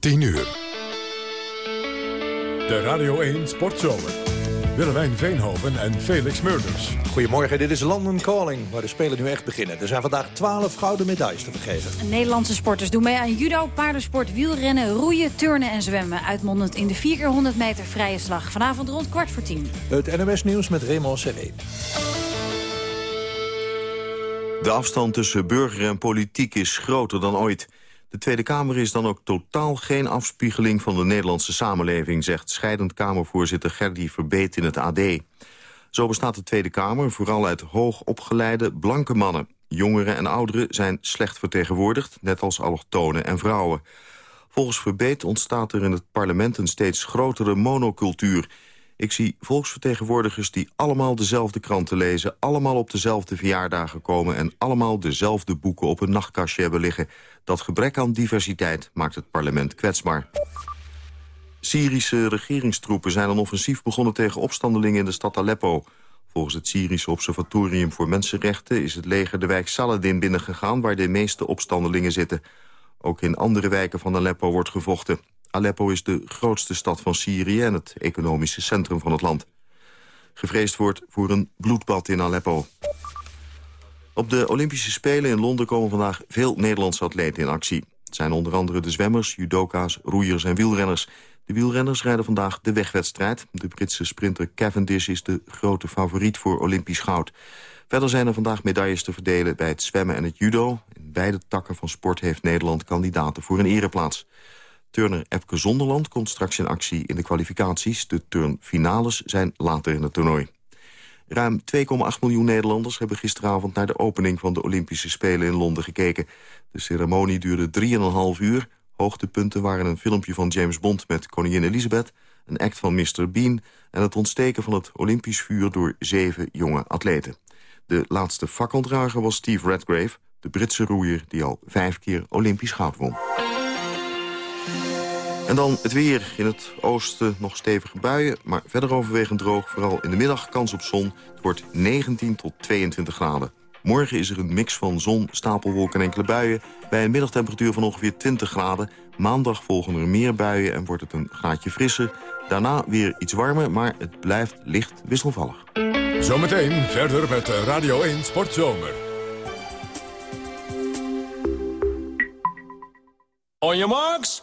10 uur. De Radio 1 Sportzomer. Willemijn Veenhoven en Felix Murders. Goedemorgen, dit is London Calling, waar de Spelen nu echt beginnen. Er zijn vandaag 12 gouden medailles te vergeven. Nederlandse sporters doen mee aan judo, paardensport, wielrennen, roeien, turnen en zwemmen. Uitmondend in de 4 keer 100 meter vrije slag. Vanavond rond kwart voor tien. Het NOS Nieuws met Raymond Serré. De afstand tussen burger en politiek is groter dan ooit. De Tweede Kamer is dan ook totaal geen afspiegeling van de Nederlandse samenleving... zegt scheidend Kamervoorzitter Gerdy Verbeet in het AD. Zo bestaat de Tweede Kamer vooral uit hoogopgeleide blanke mannen. Jongeren en ouderen zijn slecht vertegenwoordigd, net als allochtonen en vrouwen. Volgens Verbeet ontstaat er in het parlement een steeds grotere monocultuur... Ik zie volksvertegenwoordigers die allemaal dezelfde kranten lezen... allemaal op dezelfde verjaardagen komen... en allemaal dezelfde boeken op een nachtkastje hebben liggen. Dat gebrek aan diversiteit maakt het parlement kwetsbaar. Syrische regeringstroepen zijn een offensief begonnen tegen opstandelingen in de stad Aleppo. Volgens het Syrische Observatorium voor Mensenrechten is het leger de wijk Saladin binnengegaan waar de meeste opstandelingen zitten. Ook in andere wijken van Aleppo wordt gevochten. Aleppo is de grootste stad van Syrië en het economische centrum van het land. Gevreesd wordt voor een bloedbad in Aleppo. Op de Olympische Spelen in Londen komen vandaag veel Nederlandse atleten in actie. Het zijn onder andere de zwemmers, judoka's, roeiers en wielrenners. De wielrenners rijden vandaag de wegwedstrijd. De Britse sprinter Cavendish is de grote favoriet voor Olympisch goud. Verder zijn er vandaag medailles te verdelen bij het zwemmen en het judo. In beide takken van sport heeft Nederland kandidaten voor een ereplaats. Turner Epke Zonderland komt straks in actie in de kwalificaties. De turnfinales zijn later in het toernooi. Ruim 2,8 miljoen Nederlanders hebben gisteravond... naar de opening van de Olympische Spelen in Londen gekeken. De ceremonie duurde 3,5 uur. Hoogtepunten waren een filmpje van James Bond met koningin Elizabeth... een act van Mr. Bean en het ontsteken van het Olympisch vuur... door zeven jonge atleten. De laatste fakkeldrager was Steve Redgrave, de Britse roeier... die al vijf keer Olympisch goud won. En dan het weer. In het oosten nog stevige buien, maar verder overwegend droog. Vooral in de middag kans op zon. Het wordt 19 tot 22 graden. Morgen is er een mix van zon, stapelwolken en enkele buien... bij een middagtemperatuur van ongeveer 20 graden. Maandag volgen er meer buien en wordt het een graadje frisser. Daarna weer iets warmer, maar het blijft licht wisselvallig. Zometeen verder met Radio 1 Sportzomer. On your marks.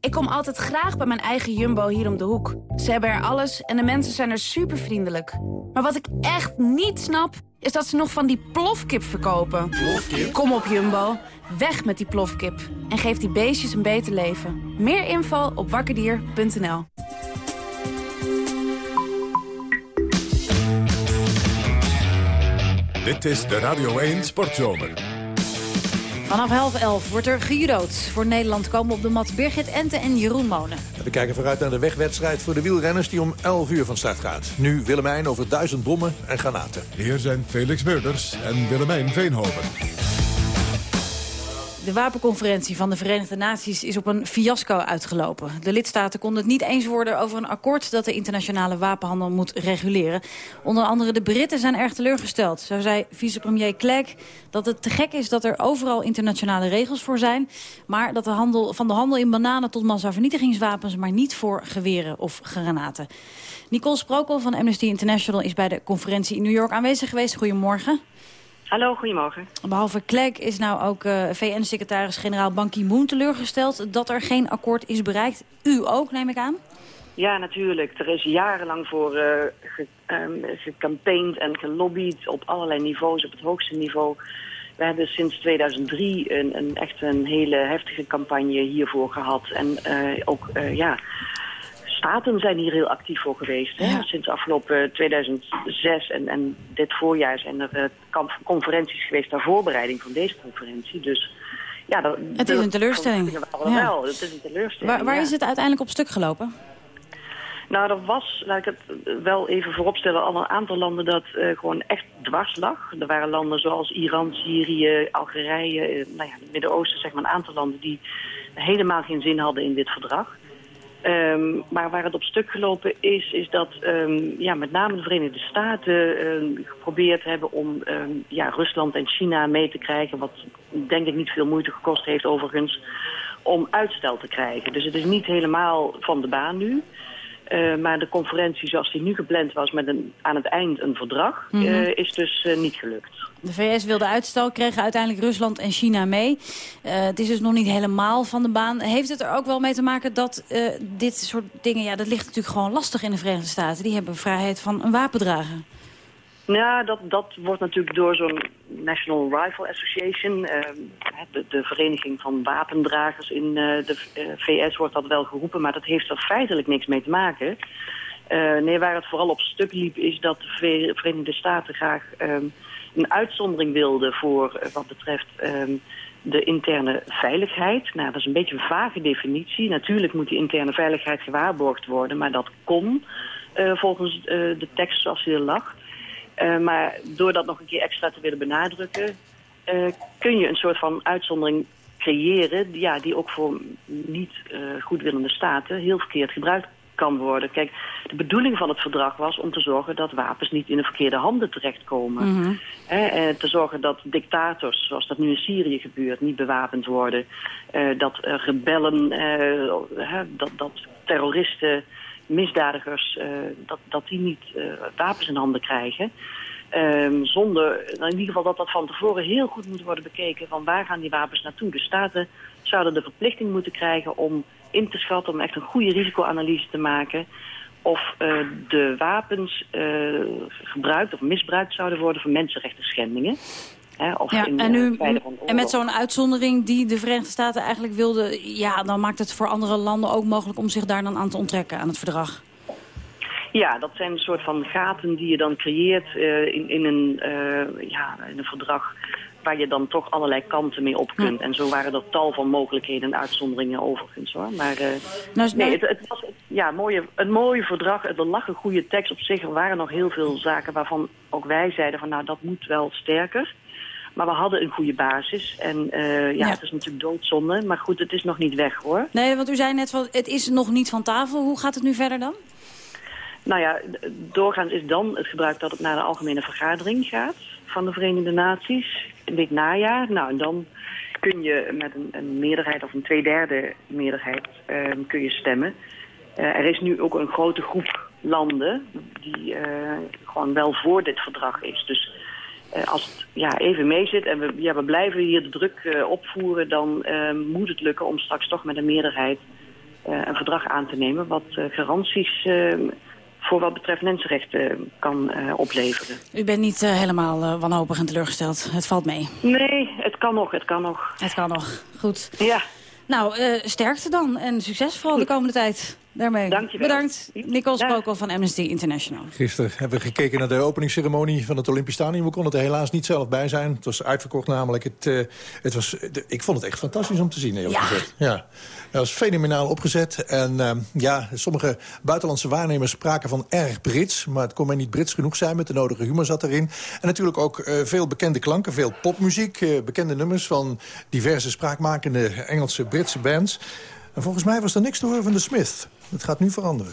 Ik kom altijd graag bij mijn eigen Jumbo hier om de hoek. Ze hebben er alles en de mensen zijn er super vriendelijk. Maar wat ik echt niet snap, is dat ze nog van die plofkip verkopen. Kom op Jumbo, weg met die plofkip. En geef die beestjes een beter leven. Meer info op wakkerdier.nl Dit is de Radio 1 Sportzomer. Vanaf half elf wordt er gejudood. Voor Nederland komen op de mat Birgit Ente en Jeroen Monen. We kijken vooruit naar de wegwedstrijd voor de wielrenners die om 11 uur van start gaat. Nu Willemijn over duizend bommen en granaten. Hier zijn Felix Meurders en Willemijn Veenhoven. De wapenconferentie van de Verenigde Naties is op een fiasco uitgelopen. De lidstaten konden het niet eens worden over een akkoord... dat de internationale wapenhandel moet reguleren. Onder andere de Britten zijn erg teleurgesteld. Zo zei vicepremier Clegg dat het te gek is dat er overal internationale regels voor zijn... maar dat de handel, van de handel in bananen tot massavernietigingswapens... maar niet voor geweren of granaten. Nicole Sprokel van Amnesty International is bij de conferentie in New York aanwezig geweest. Goedemorgen. Hallo, goedemorgen. Behalve Clegg is nou ook uh, VN-secretaris-generaal Ban Ki-moon teleurgesteld... dat er geen akkoord is bereikt. U ook, neem ik aan? Ja, natuurlijk. Er is jarenlang voor uh, ge, um, gecampaigned en gelobbyd op allerlei niveaus, op het hoogste niveau. We hebben sinds 2003 een, een echt een hele heftige campagne hiervoor gehad. En uh, ook, ja staten zijn hier heel actief voor geweest. Hè? Sinds afgelopen 2006 en, en dit voorjaar zijn er uh, conferenties geweest ter voorbereiding van deze conferentie. Dus ja, dat, het is een teleurstelling. Ja. Wel. Het is een teleurstelling. Waar, waar is het uiteindelijk op stuk gelopen? Nou, er was, laat ik het wel even vooropstellen, al een aantal landen dat uh, gewoon echt dwars lag. Er waren landen zoals Iran, Syrië, Algerije, uh, nou ja, het Midden-Oosten, zeg maar een aantal landen die helemaal geen zin hadden in dit verdrag. Um, maar waar het op stuk gelopen is, is dat um, ja, met name de Verenigde Staten um, geprobeerd hebben om ja, Rusland en China mee te krijgen. Wat denk ik niet veel moeite gekost heeft overigens om uitstel te krijgen. Dus het is niet helemaal van de baan nu. Uh, maar de conferentie zoals die nu gepland was met een, aan het eind een verdrag... Mm -hmm. uh, is dus uh, niet gelukt. De VS wilde uitstel, kregen uiteindelijk Rusland en China mee. het is dus nog niet helemaal van de baan. Heeft het er ook wel mee te maken dat dit soort dingen... ja, dat ligt natuurlijk gewoon lastig in de Verenigde Staten. Die hebben vrijheid van een wapen Ja, dat, dat wordt natuurlijk door zo'n National Rifle Association, uh, de, de, vereniging van wapendragers in uh, de uh, VS, wordt dat wel geroepen, maar dat heeft er feitelijk niks mee te maken. nee, waar het vooral op stuk liep is dat de Verenigde Staten graag um, een uitzondering wilden voor wat betreft um, de interne veiligheid. Nou, dat is een beetje een vage definitie. Natuurlijk moet die interne veiligheid gewaarborgd worden, maar dat kon volgens de tekst zoals die er lag. Uh, maar door dat nog een keer extra te willen benadrukken... Uh, kun je een soort van uitzondering creëren... Die, ja, die ook voor niet uh, goedwillende staten heel verkeerd gebruikt kan worden. Kijk, de bedoeling van het verdrag was om te zorgen dat wapens niet in de verkeerde handen terechtkomen. Mm -hmm. te zorgen dat dictators, zoals dat nu in Syrië gebeurt, niet bewapend worden. dat rebellen, dat, dat terroristen misdadigers, uh, dat, dat die niet uh, wapens in handen krijgen. Um, zonder, nou in ieder geval dat dat van tevoren heel goed moet worden bekeken van waar gaan die wapens naartoe. De staten zouden de verplichting moeten krijgen om in te schatten, om echt een goede risicoanalyse te maken of uh, de wapens gebruikt of misbruikt zouden worden voor mensenrechten schendingen. Hè, of ja, in, en, nu, en met zo'n uitzondering die de Verenigde Staten eigenlijk wilden... ja, dan maakt het voor andere landen ook mogelijk om zich daar dan aan te onttrekken aan het verdrag. Ja, dat zijn een soort van gaten die je dan creëert uh, in, in, een, uh, ja, in een verdrag waar je dan toch allerlei kanten mee op kunt. Ja. En zo waren er tal van mogelijkheden en uitzonderingen overigens hoor. Maar uh, nou, nee, het, het, was ja, mooie, een mooie verdrag. Er lag een goede tekst op zich. Er waren nog heel veel zaken waarvan ook wij zeiden van nou dat moet wel sterker. Maar we hadden een goede basis. En uh, ja, ja, het is natuurlijk doodzonde. Maar goed, het is nog niet weg hoor. Nee, want u zei net, van, het is nog niet van tafel. Hoe gaat het nu verder dan? Nou ja, doorgaans is dan het gebruik dat het naar de algemene vergadering gaat van de Verenigde Naties. Dit najaar. Nou, en dan kun je met een, een meerderheid of een tweederde meerderheid uh, kun je stemmen. Uh, er is nu ook een grote groep landen die uh, gewoon wel voor dit verdrag is. Dus als het ja, even mee zit en we, ja, we blijven hier de druk uh, opvoeren... dan uh, moet het lukken om straks toch met een meerderheid een verdrag aan te nemen... wat garanties voor wat betreft mensenrechten kan opleveren. U bent niet helemaal wanhopig en teleurgesteld. Het valt mee. Nee, het kan nog, het kan nog. Het kan nog, goed. Ja. Nou, sterkte dan en succes vooral de komende tijd daarmee. Dankjewel. Bedankt. Nicole Sprokel van Amnesty International. Gisteren hebben we gekeken naar de openingsceremonie van het Olympisch Stadion. We konden er helaas niet zelf bij zijn. Het was uitverkocht namelijk. Het, uh, het was, de, ik vond het echt fantastisch om te zien, heel ja. gezegd. Ja. Het was fenomenaal opgezet. En uh, ja, sommige buitenlandse waarnemers spraken van erg Brits. Maar het kon maar niet Brits genoeg zijn. Met de nodige humor zat erin. En natuurlijk ook uh, veel bekende klanken, veel popmuziek. Uh, bekende nummers van diverse spraakmakende Engelse, Britse bands. En volgens mij was er niks te horen van de Smith. Het gaat nu veranderen.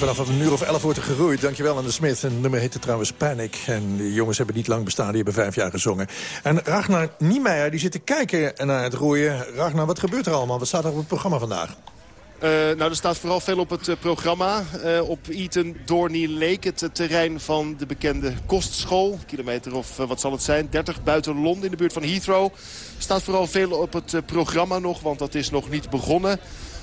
Vanaf een uur of elf wordt er geroeid. Dankjewel aan de Smith. En het nummer heette trouwens Panic. En de jongens hebben niet lang bestaan, die hebben vijf jaar gezongen. En Ragnar Niemeyer, die zit te kijken naar het roeien. Ragnar, wat gebeurt er allemaal? Wat staat er op het programma vandaag? Uh, nou, er staat vooral veel op het uh, programma. Uh, op Eton Dorney Lake, het terrein van de bekende kostschool. Kilometer of wat zal het zijn, 30 buiten Londen in de buurt van Heathrow. Er staat vooral veel op het programma nog, want dat is nog niet begonnen.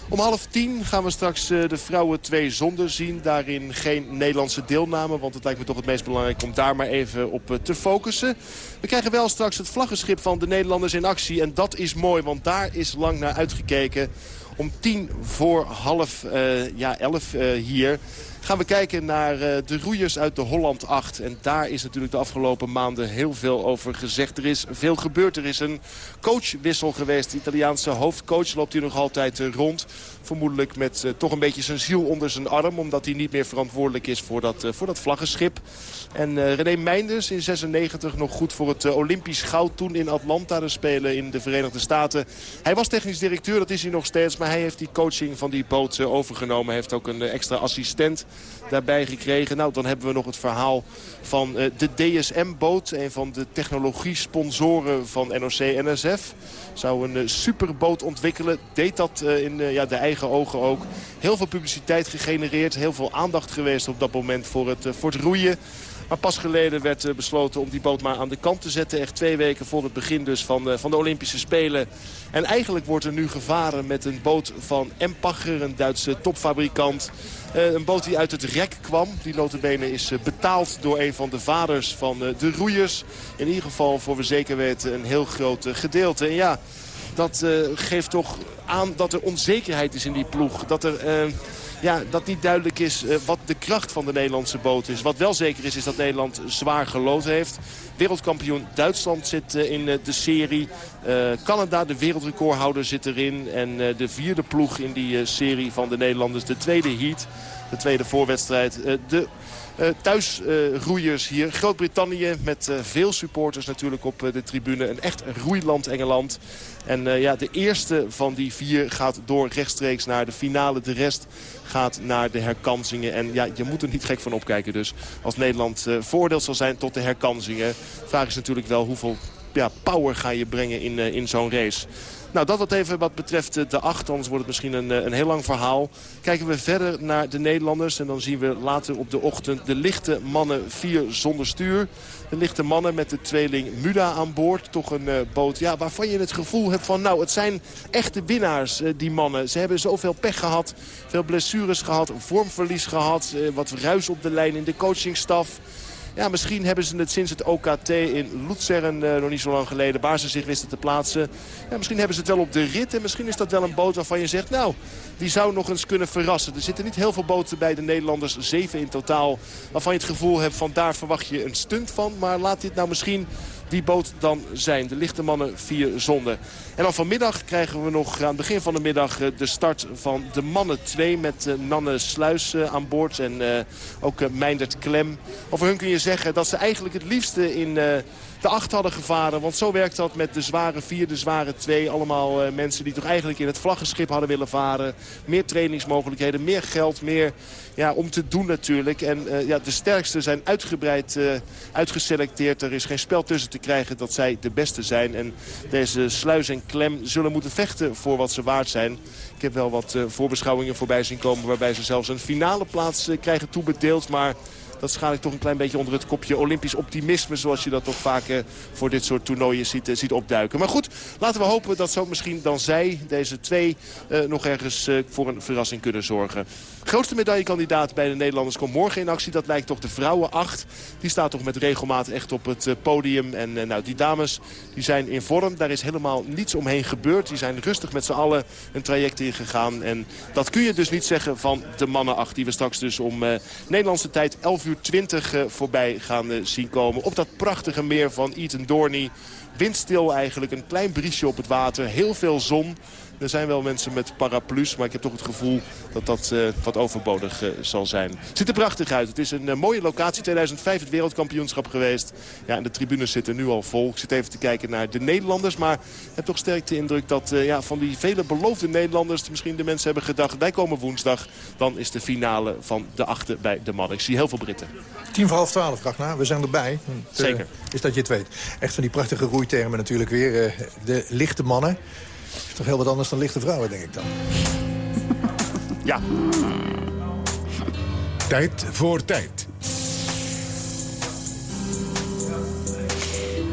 Om half tien gaan we straks de vrouwen twee zonder zien. Daarin geen Nederlandse deelname. Want het lijkt me toch het meest belangrijk om daar maar even op te focussen. We krijgen wel straks het vlaggenschip van de Nederlanders in actie. En dat is mooi, want daar is lang naar uitgekeken. Om tien voor half uh, ja, elf hier gaan we kijken naar uh, de roeiers uit de Holland 8. En daar is natuurlijk de afgelopen maanden heel veel over gezegd. Er is veel gebeurd. Er is een coachwissel geweest. De Italiaanse hoofdcoach loopt hier nog altijd rond. Vermoedelijk met uh, toch een beetje zijn ziel onder zijn arm. Omdat hij niet meer verantwoordelijk is voor dat, voor dat vlaggenschip. En uh, René Meinders in 96 nog goed voor het Olympisch goud. Toen in Atlanta te spelen in de Verenigde Staten. Hij was technisch directeur, dat is hij nog steeds. Maar hij heeft die coaching van die boot overgenomen. Hij heeft ook een extra assistent daarbij gekregen. Nou, dan hebben we nog het verhaal van de DSM-boot. Een van de technologie-sponsoren van NOC-NSF. Zou een superboot ontwikkelen. Deed dat in ja, de eigen ogen ook. Heel veel publiciteit gegenereerd. Heel veel aandacht geweest op dat moment voor het, voor het roeien. Maar pas geleden werd besloten om die boot maar aan de kant te zetten. Echt twee weken voor het begin dus van de, van de Olympische Spelen. En eigenlijk wordt er nu gevaren met een boot van Empacher, een Duitse topfabrikant. Uh, een boot die uit het rek kwam. Die notabene is uh, betaald door een van de vaders van uh, de roeiers. In ieder geval, voor we zeker weten, een heel groot gedeelte. En ja, dat geeft toch aan dat er onzekerheid is in die ploeg. Dat er ja, dat niet duidelijk is uh, wat de kracht van de Nederlandse boot is. Wat wel zeker is, is dat Nederland zwaar gelood heeft. Wereldkampioen Duitsland zit uh, in uh, de serie. Canada, de wereldrecordhouder, zit erin. En de vierde ploeg in die serie van de Nederlanders. De tweede heat, de tweede voorwedstrijd. de thuisroeiers hier. Groot-Brittannië met uh, veel supporters natuurlijk op de tribune. Een echt roeiland Engeland. En ja, de eerste van die vier gaat door rechtstreeks naar de finale. De rest gaat naar de herkansingen. En ja, je moet er niet gek van opkijken dus. Als Nederland voordeel zal zijn tot de herkansingen. De vraag is natuurlijk wel hoeveel ja, power ga je brengen in, in zo'n race. Nou, dat wat even wat betreft de acht. Anders wordt het misschien een, een heel lang verhaal. Kijken we verder naar de Nederlanders. En dan zien we later op de ochtend de lichte mannen vier zonder stuur. De lichte mannen met de tweeling Muda aan boord. Toch een uh, boot ja, waarvan je het gevoel hebt van... nou, het zijn echte winnaars, die mannen. Ze hebben zoveel pech gehad, veel blessures gehad, vormverlies gehad... Wat ruis op de lijn in de coachingstaf... Ja, misschien hebben ze het sinds het OKT in Luzern uh, nog niet zo lang geleden... waar ze zich wisten te plaatsen. Ja, misschien hebben ze het wel op de rit. En misschien is dat wel een boot waarvan je zegt... nou, die zou nog eens kunnen verrassen. Er zitten niet heel veel boten bij de Nederlanders. Zeven in totaal. Waarvan je het gevoel hebt van daar verwacht je een stunt van. Maar laat dit nou misschien die boot dan zijn. De lichte mannen vier zonden. En dan vanmiddag krijgen we nog aan het begin van de middag eh, de start van de mannen 2 met eh, Nanne Sluis eh, aan boord en ook Meindert Klem. Over hun kun je zeggen dat ze eigenlijk het liefste in de acht hadden gevaren. Want zo werkt dat met de zware vier, de zware twee. Allemaal mensen die toch eigenlijk in het vlaggenschip hadden willen varen. Meer trainingsmogelijkheden, meer geld, meer ja, om te doen natuurlijk. En uh, ja, de sterkste zijn uitgebreid uh, uitgeselecteerd. Er is geen spel tussen te krijgen dat zij de beste zijn. En deze sluis en klem zullen moeten vechten voor wat ze waard zijn. Ik heb wel wat voorbeschouwingen voorbij zien komen... waarbij ze zelfs een finale plaats krijgen toebedeeld. Maar dat schaal ik toch een klein beetje onder het kopje Olympisch optimisme... zoals je dat toch vaak voor dit soort toernooien ziet, ziet opduiken. Maar goed, laten we hopen dat zo misschien dan zij, deze twee... nog ergens voor een verrassing kunnen zorgen. Grootste medaillekandidaat bij de Nederlanders komt morgen in actie. Dat lijkt toch de vrouwen 8. Die staat toch met regelmaat echt op het podium. En nou, die dames die zijn in vorm. Daar is helemaal niets omheen gebeurd. Die zijn rustig met z'n allen een traject ingegaan. En dat kun je dus niet zeggen van de mannen 8. Die we straks dus om Nederlandse tijd 11 uur 20 uh, voorbij gaan uh, zien komen. Op dat prachtige meer van Eton Dorney windstil eigenlijk. Een klein briesje op het water. Heel veel zon. Er zijn wel mensen met paraplu's, maar ik heb toch het gevoel dat dat uh, wat overbodig uh, zal zijn. Het ziet er prachtig uit. Het is een uh, mooie locatie. 2005 het wereldkampioenschap geweest. Ja, en de tribunes zitten nu al vol. Ik zit even te kijken naar de Nederlanders. Maar ik heb toch sterk de indruk dat ja, van die vele beloofde Nederlanders... misschien de mensen hebben gedacht, wij komen woensdag. Dan is de finale van de achter bij de mannen. Ik zie heel veel Britten. Tien voor half twaalf, Ragnar. We zijn erbij. Zeker. is dat je het weet. Echt van die prachtige roeitermen natuurlijk weer. de lichte mannen is toch heel wat anders dan lichte vrouwen, denk ik dan. Ja. Tijd voor tijd.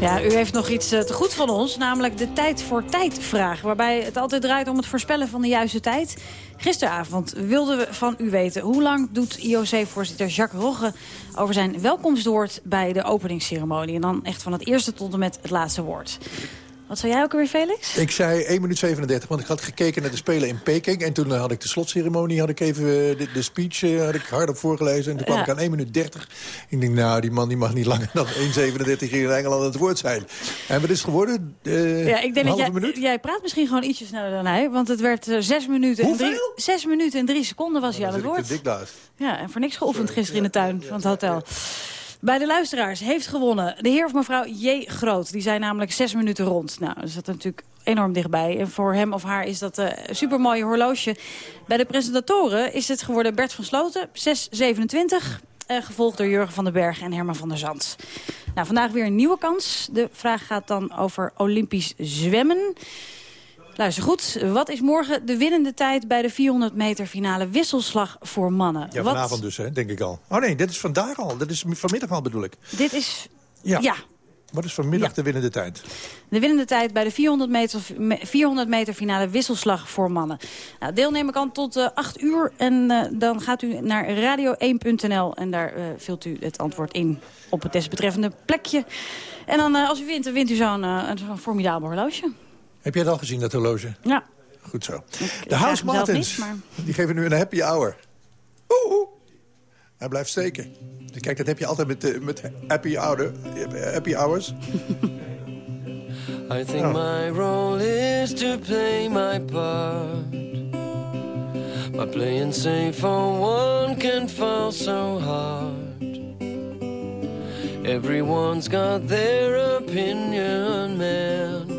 Ja, u heeft nog iets eh, te goed van ons, namelijk de tijd voor tijd vraag. Waarbij het altijd draait om het voorspellen van de juiste tijd. Gisteravond wilden we van u weten... hoe lang doet IOC-voorzitter Jacques Rogge over zijn welkomstwoord bij de openingsceremonie. En dan echt van het eerste tot en met het laatste woord. Wat zei jij ook alweer, Felix? Ik zei 1 minuut 37, want ik had gekeken naar de Spelen in Peking. En toen had ik de slotceremonie, had ik even eh, de, de speech uh, had ik hardop voorgelezen. En toen kwam ik aan 1 minuut 30. Ik denk, nou, die man die mag niet langer dan 1,37 hier in Engeland aan het woord zijn. En wat is het geworden? Uh, ja, ik denk dat jij, jij, praat misschien gewoon ietsje sneller dan hij. Want het werd 6 minuten, en 3, 6 minuten en 3 seconden was hij aan het woord. Ja, en voor niks geoefend gisteren in de tuin van het hotel. Bij de luisteraars heeft gewonnen de heer of mevrouw J. Groot. Die zijn namelijk zes minuten rond. Nou, dat zat natuurlijk enorm dichtbij. En voor hem of haar is dat een uh, supermooie horloge. Bij de presentatoren is het geworden Bert van Sloten, 6,27. Uh, gevolgd door Jurgen van den Berg en Herman van der Zand. Nou, vandaag weer een nieuwe kans. De vraag gaat dan over Olympisch zwemmen. Luister goed, wat is morgen de winnende tijd bij de 400 meter finale wisselslag voor mannen? Ja, vanavond dus, hè, denk ik al. Oh nee, dit is vandaag al. Dat is vanmiddag al bedoel ik. Dit is... Ja. ja. Wat is vanmiddag de winnende tijd? De winnende tijd bij de 400 meter, 400 meter finale wisselslag voor mannen. Nou, deelnemen kan tot uh, eh, 8 uur en uh, dan gaat u naar radio1.nl en daar uh, vult u het antwoord in op het desbetreffende plekje. En dan als u wint, dan wint u zo'n zo formidabel horloge. Heb jij het al gezien, dat horloge? Ja. Goed zo. de House Martins, maar... die geven nu een happy hour. Oeh, Hij blijft steken. Kijk, dat heb je altijd met, met happy, hour, happy hours. I think oh. my role is to play my part. My playing safe for one can fall so hard. Everyone's got their opinion, man.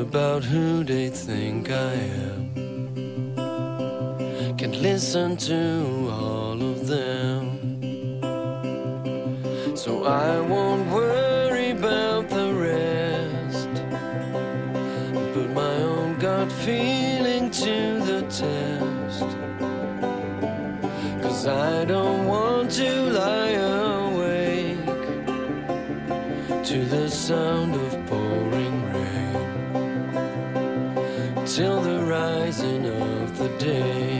About who they think I am. Can't listen to all of them. So I won't worry about the rest. Put my own gut feeling to the test. Cause I don't want to lie awake to the sound of till the rising of the day.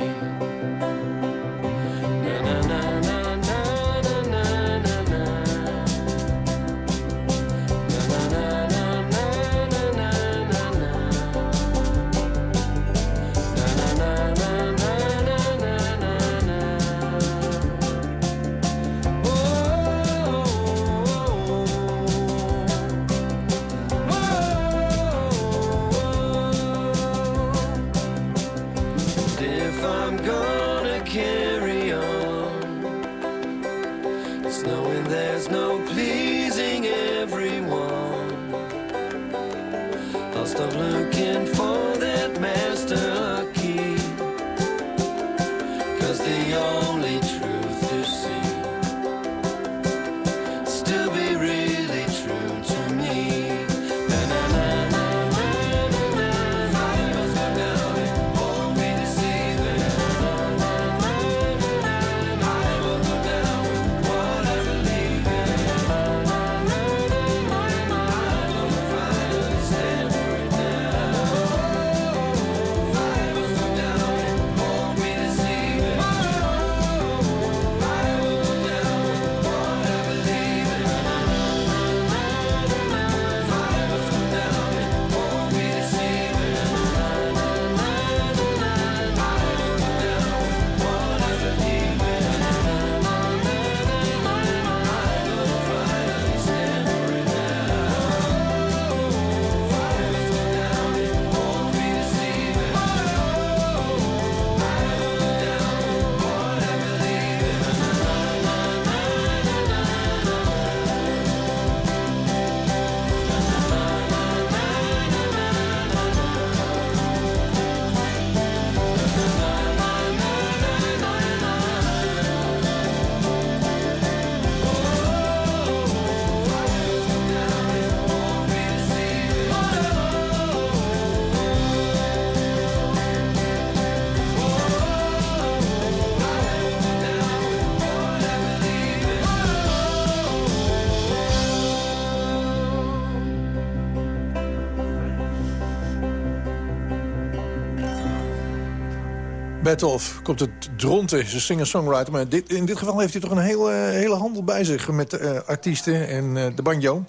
Bertolf komt het dronten, is een singer-songwriter. Maar dit, in dit geval heeft hij toch een hele, hele handel bij zich... met uh, artiesten en uh, de banjo.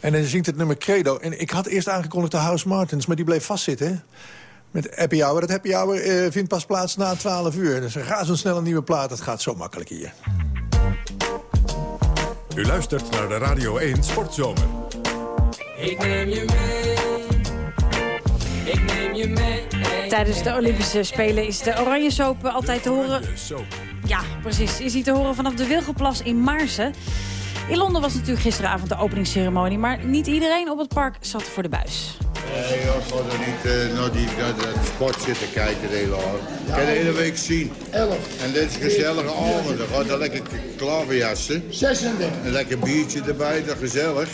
En hij zingt het nummer Credo. En ik had eerst aangekondigd de House Martins, maar die bleef vastzitten. Met Happy Hour. Dat Happy Hour uh, vindt pas plaats na 12 uur. Dus razendsnel een nieuwe plaat. Het gaat zo makkelijk hier. U luistert naar de Radio 1 Sportzomer. Ik neem je mee. Ik neem je mee. Tijdens de Olympische Spelen is de Oranje Soap altijd te horen... Ja, precies. Is hij te horen vanaf de Wilgenplas in Maarsen. In Londen was natuurlijk gisteravond de openingsceremonie... maar niet iedereen op het park zat voor de buis. Nee, ik er niet uh, naar, die, naar sport zitten kijken de hele avond. Ik kan de hele week zien. 11. En dit is een gezellige avond. Dan gaat er lekker klaverjassen. 36. Een lekker biertje erbij, dat gezellig.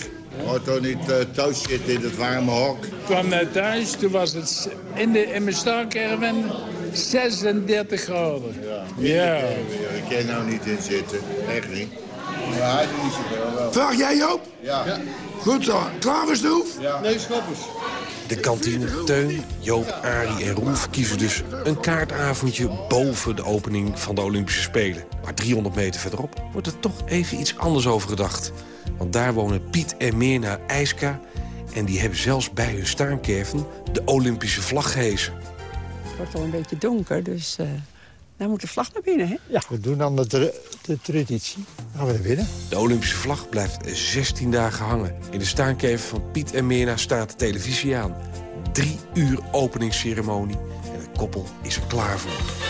Toch niet uh, thuis zitten in het warme hok. Ik kwam net thuis, toen was het in, de, in mijn starcaravan 36 graden. Ja, ja. Ik kan nou niet in zitten, echt niet. Maar hij doet niet zoveel wel. Vraag jij Joop? Ja. ja. Goed zo. Klaar is de hoef? Ja. Nee, schoppers. De kantine, Teun, Joop, Arie en Roel verkiezen dus een kaartavondje boven de opening van de Olympische Spelen. Maar 300 meter verderop wordt er toch even iets anders over gedacht. Want daar wonen Piet en Mirna IJska en die hebben zelfs bij hun staankerven de Olympische vlag gehezen. Het wordt al een beetje donker, dus uh, daar moet de vlag naar binnen, hè? Ja, we doen dan de, de traditie. Dan gaan we naar binnen. De Olympische vlag blijft 16 dagen hangen. In de staankerven van Piet en Mirna staat de televisie aan. Drie uur openingsceremonie en het koppel is er klaar voor.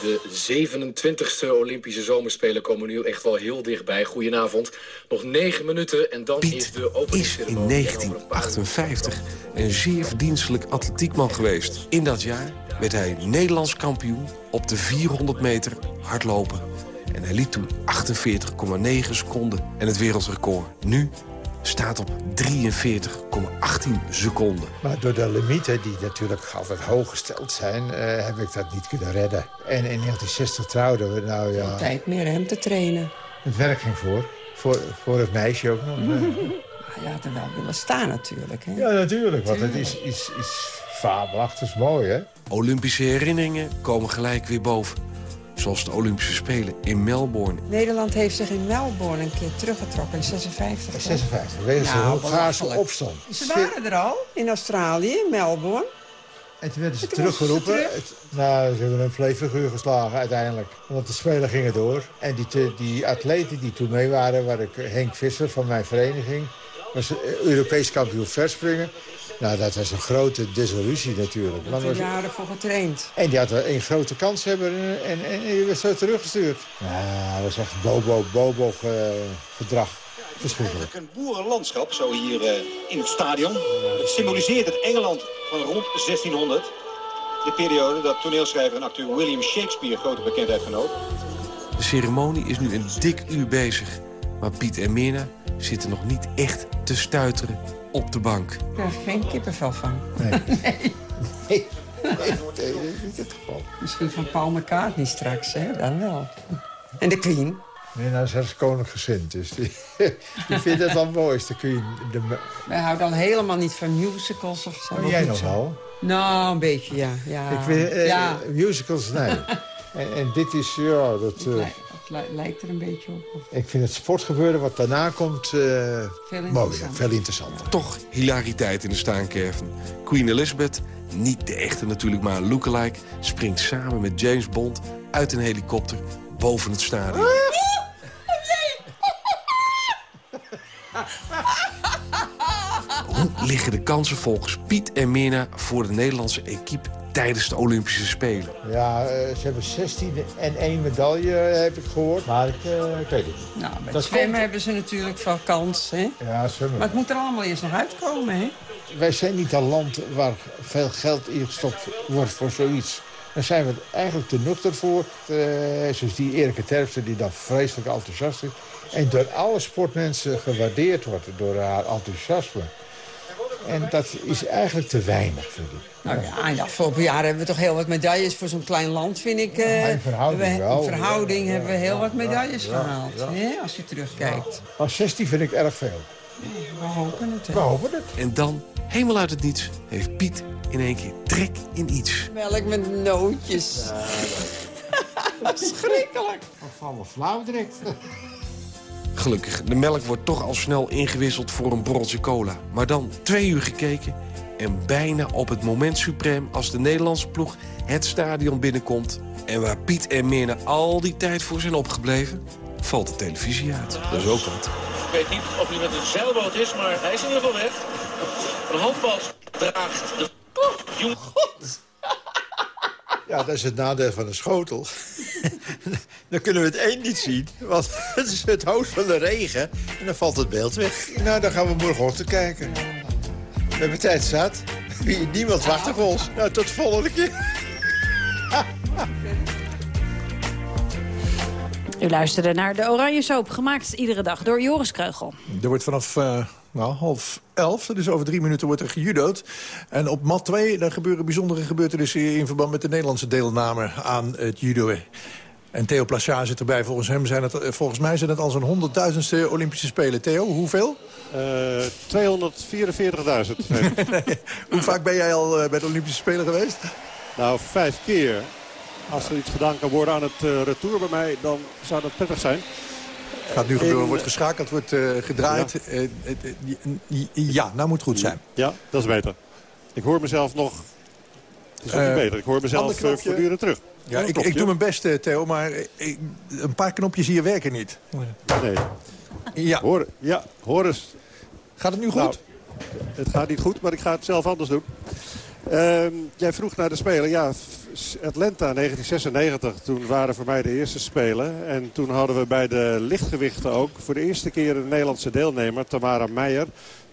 De 27e Olympische Zomerspelen komen nu echt wel heel dichtbij. Goedenavond. Nog negen minuten en dan Piet is de is openingsceremonie. in 1958 een zeer verdienstelijk atletiekman geweest. In dat jaar werd hij Nederlands kampioen op de 400 meter hardlopen. En hij liep toen 48,9 seconden. En het wereldrecord nu staat op 43,18 seconden. Maar door de limieten, die natuurlijk altijd hoog gesteld zijn... Uh, heb ik dat niet kunnen redden. En in 1960 trouwden we, nou ja... Tijd meer hem te trainen. Het werk ging voor. Voor, voor het meisje ook nog. je had er wel willen staan natuurlijk. Hè? Ja, natuurlijk. Want het is, is, is fabelachtig is mooi, hè? Olympische herinneringen komen gelijk weer boven. Zoals de Olympische Spelen in Melbourne. Nederland heeft zich in Melbourne een keer teruggetrokken in 56. Hè? 56, wegens nou, een Hongaarse opstand. Ze waren er al, in Australië, in Melbourne. En toen werden ze teruggeroepen. Ze, terug. het, nou, ze hebben een vleefiguur geslagen uiteindelijk. Want de Spelen gingen door. En die, die atleten die toen mee waren, waar ik Henk Visser van mijn vereniging... was Europees kampioen verspringen. Nou, dat was een grote desillusie natuurlijk. Daar hebben jaren voor getraind. En die had een grote kans hebben en, en, en die werd zo teruggestuurd. Nou, dat was echt bobo-bobo gedrag. Verschrikkelijk. Een boerenlandschap, zo hier uh, in het stadion. Het symboliseert het Engeland van rond 1600. De periode dat toneelschrijver en acteur William Shakespeare grote bekendheid genoot. De ceremonie is nu een dik uur bezig. Maar Piet en Mirna zitten nog niet echt te stuiteren op de bank. Ik krijg er geen kippenvel van. Nee. nee. nee. Nee, nee, dat is niet het geval. Misschien van Paul McCartney straks, hè? Dan wel. En de Queen. Nee, nou is koninggezind, dus die, die vindt het dan mooist. De Queen. De... Wij houden dan helemaal niet van musicals of zo. Oh, jij nog wel? Nou, een beetje, ja. ja. Ik vind, uh, ja. musicals, nee. en, en, dit is, ja, dat... Uh, lijkt er een beetje op. Ik vind het sportgebeuren wat daarna komt uh, veel mooi, veel interessanter. Toch hilariteit in de staankerven. Queen Elizabeth, niet de echte natuurlijk, maar een lookalike... springt samen met James Bond uit een helikopter boven het stadion. Hoe liggen de kansen volgens Piet en Mirna voor de Nederlandse equipe tijdens de Olympische Spelen? Ja, uh, ze hebben 16 en 1 medaille, heb ik gehoord. Maar ik, uh, ik weet het niet. Nou, met dat zwemmen komt... hebben ze natuurlijk veel kans, hè? Ja, zwemmen. Maar het moet er allemaal eerst nog uitkomen, hè? Wij zijn niet een land waar veel geld ingestopt wordt voor zoiets. Daar zijn we eigenlijk te nuchter voor. Uh, zoals die Erika Terpstra die dan vreselijk enthousiast is. En door alle sportmensen gewaardeerd wordt door haar enthousiasme. En dat is eigenlijk te weinig, vind ik. Nou ja, in de afgelopen jaren hebben we toch heel wat medailles voor zo'n klein land, vind ik. Uh, in verhouding we, wel. In verhouding ja, hebben we heel ja, wat medailles ja, gehaald, hè, als je terugkijkt. Maar 16 vind ik erg veel. we hopen het. Hè. We hopen het. En dan, helemaal uit het niets, heeft Piet in één keer trek in iets. Melk met nootjes. Schrikkelijk. Dan vallen we flauw direct. Gelukkig, de melk wordt toch al snel ingewisseld voor een borreltje cola. Maar dan twee uur gekeken en bijna op het moment suprem... als de Nederlandse ploeg het stadion binnenkomt... en waar Piet en Mirna al die tijd voor zijn opgebleven... valt de televisie uit. Dat is ook wat. Ik weet niet of hij met een zeilboot is, maar hij is in ieder geval weg. Een handbal draagt de... Jong... Ja, dat is het nadeel van een schotel. dan kunnen we het één niet zien, want het is het hoofd van de regen. En dan valt het beeld weg. Nou, dan gaan we morgenochtend kijken. We hebben tijd zat. Niemand wacht op ons. Nou, tot de volgende keer. U luisterde naar de Oranje Soap, gemaakt iedere dag door Joris Kreugel. Er wordt vanaf eh, nou, half elf, dus over drie minuten, wordt er gejudo'd. En op mat 2 daar gebeuren bijzondere gebeurtenissen... in verband met de Nederlandse deelname aan het judo. En Theo Plachard zit erbij. Volgens, hem zijn het, eh, volgens mij zijn het al zo'n honderdduizendste Olympische Spelen. Theo, hoeveel? Uh, 244.000. Hoe vaak ben jij al bij de Olympische Spelen geweest? Nou, vijf keer. Als er iets gedaan kan worden aan het retour bij mij, dan zou dat prettig zijn. Gaat nu gebeuren, wordt geschakeld, wordt uh, gedraaid. Ja. Uh, ja, nou moet het goed zijn. Ja, dat is beter. Ik hoor mezelf nog... Het is nog beter. Ik hoor mezelf voortdurend terug. Ja, ik, ik, doe mijn best, Theo, maar ik, een paar knopjes hier werken niet. Nee. Ja. Hoor, ja, hoor eens. Gaat het nu goed? Nou, het gaat niet goed, maar ik ga het zelf anders doen. Uh, jij vroeg naar de Spelen. Ja, Atlanta 1996. Toen waren voor mij de eerste Spelen. En toen hadden we bij de lichtgewichten ook voor de eerste keer een Nederlandse deelnemer, Tamara Meijer.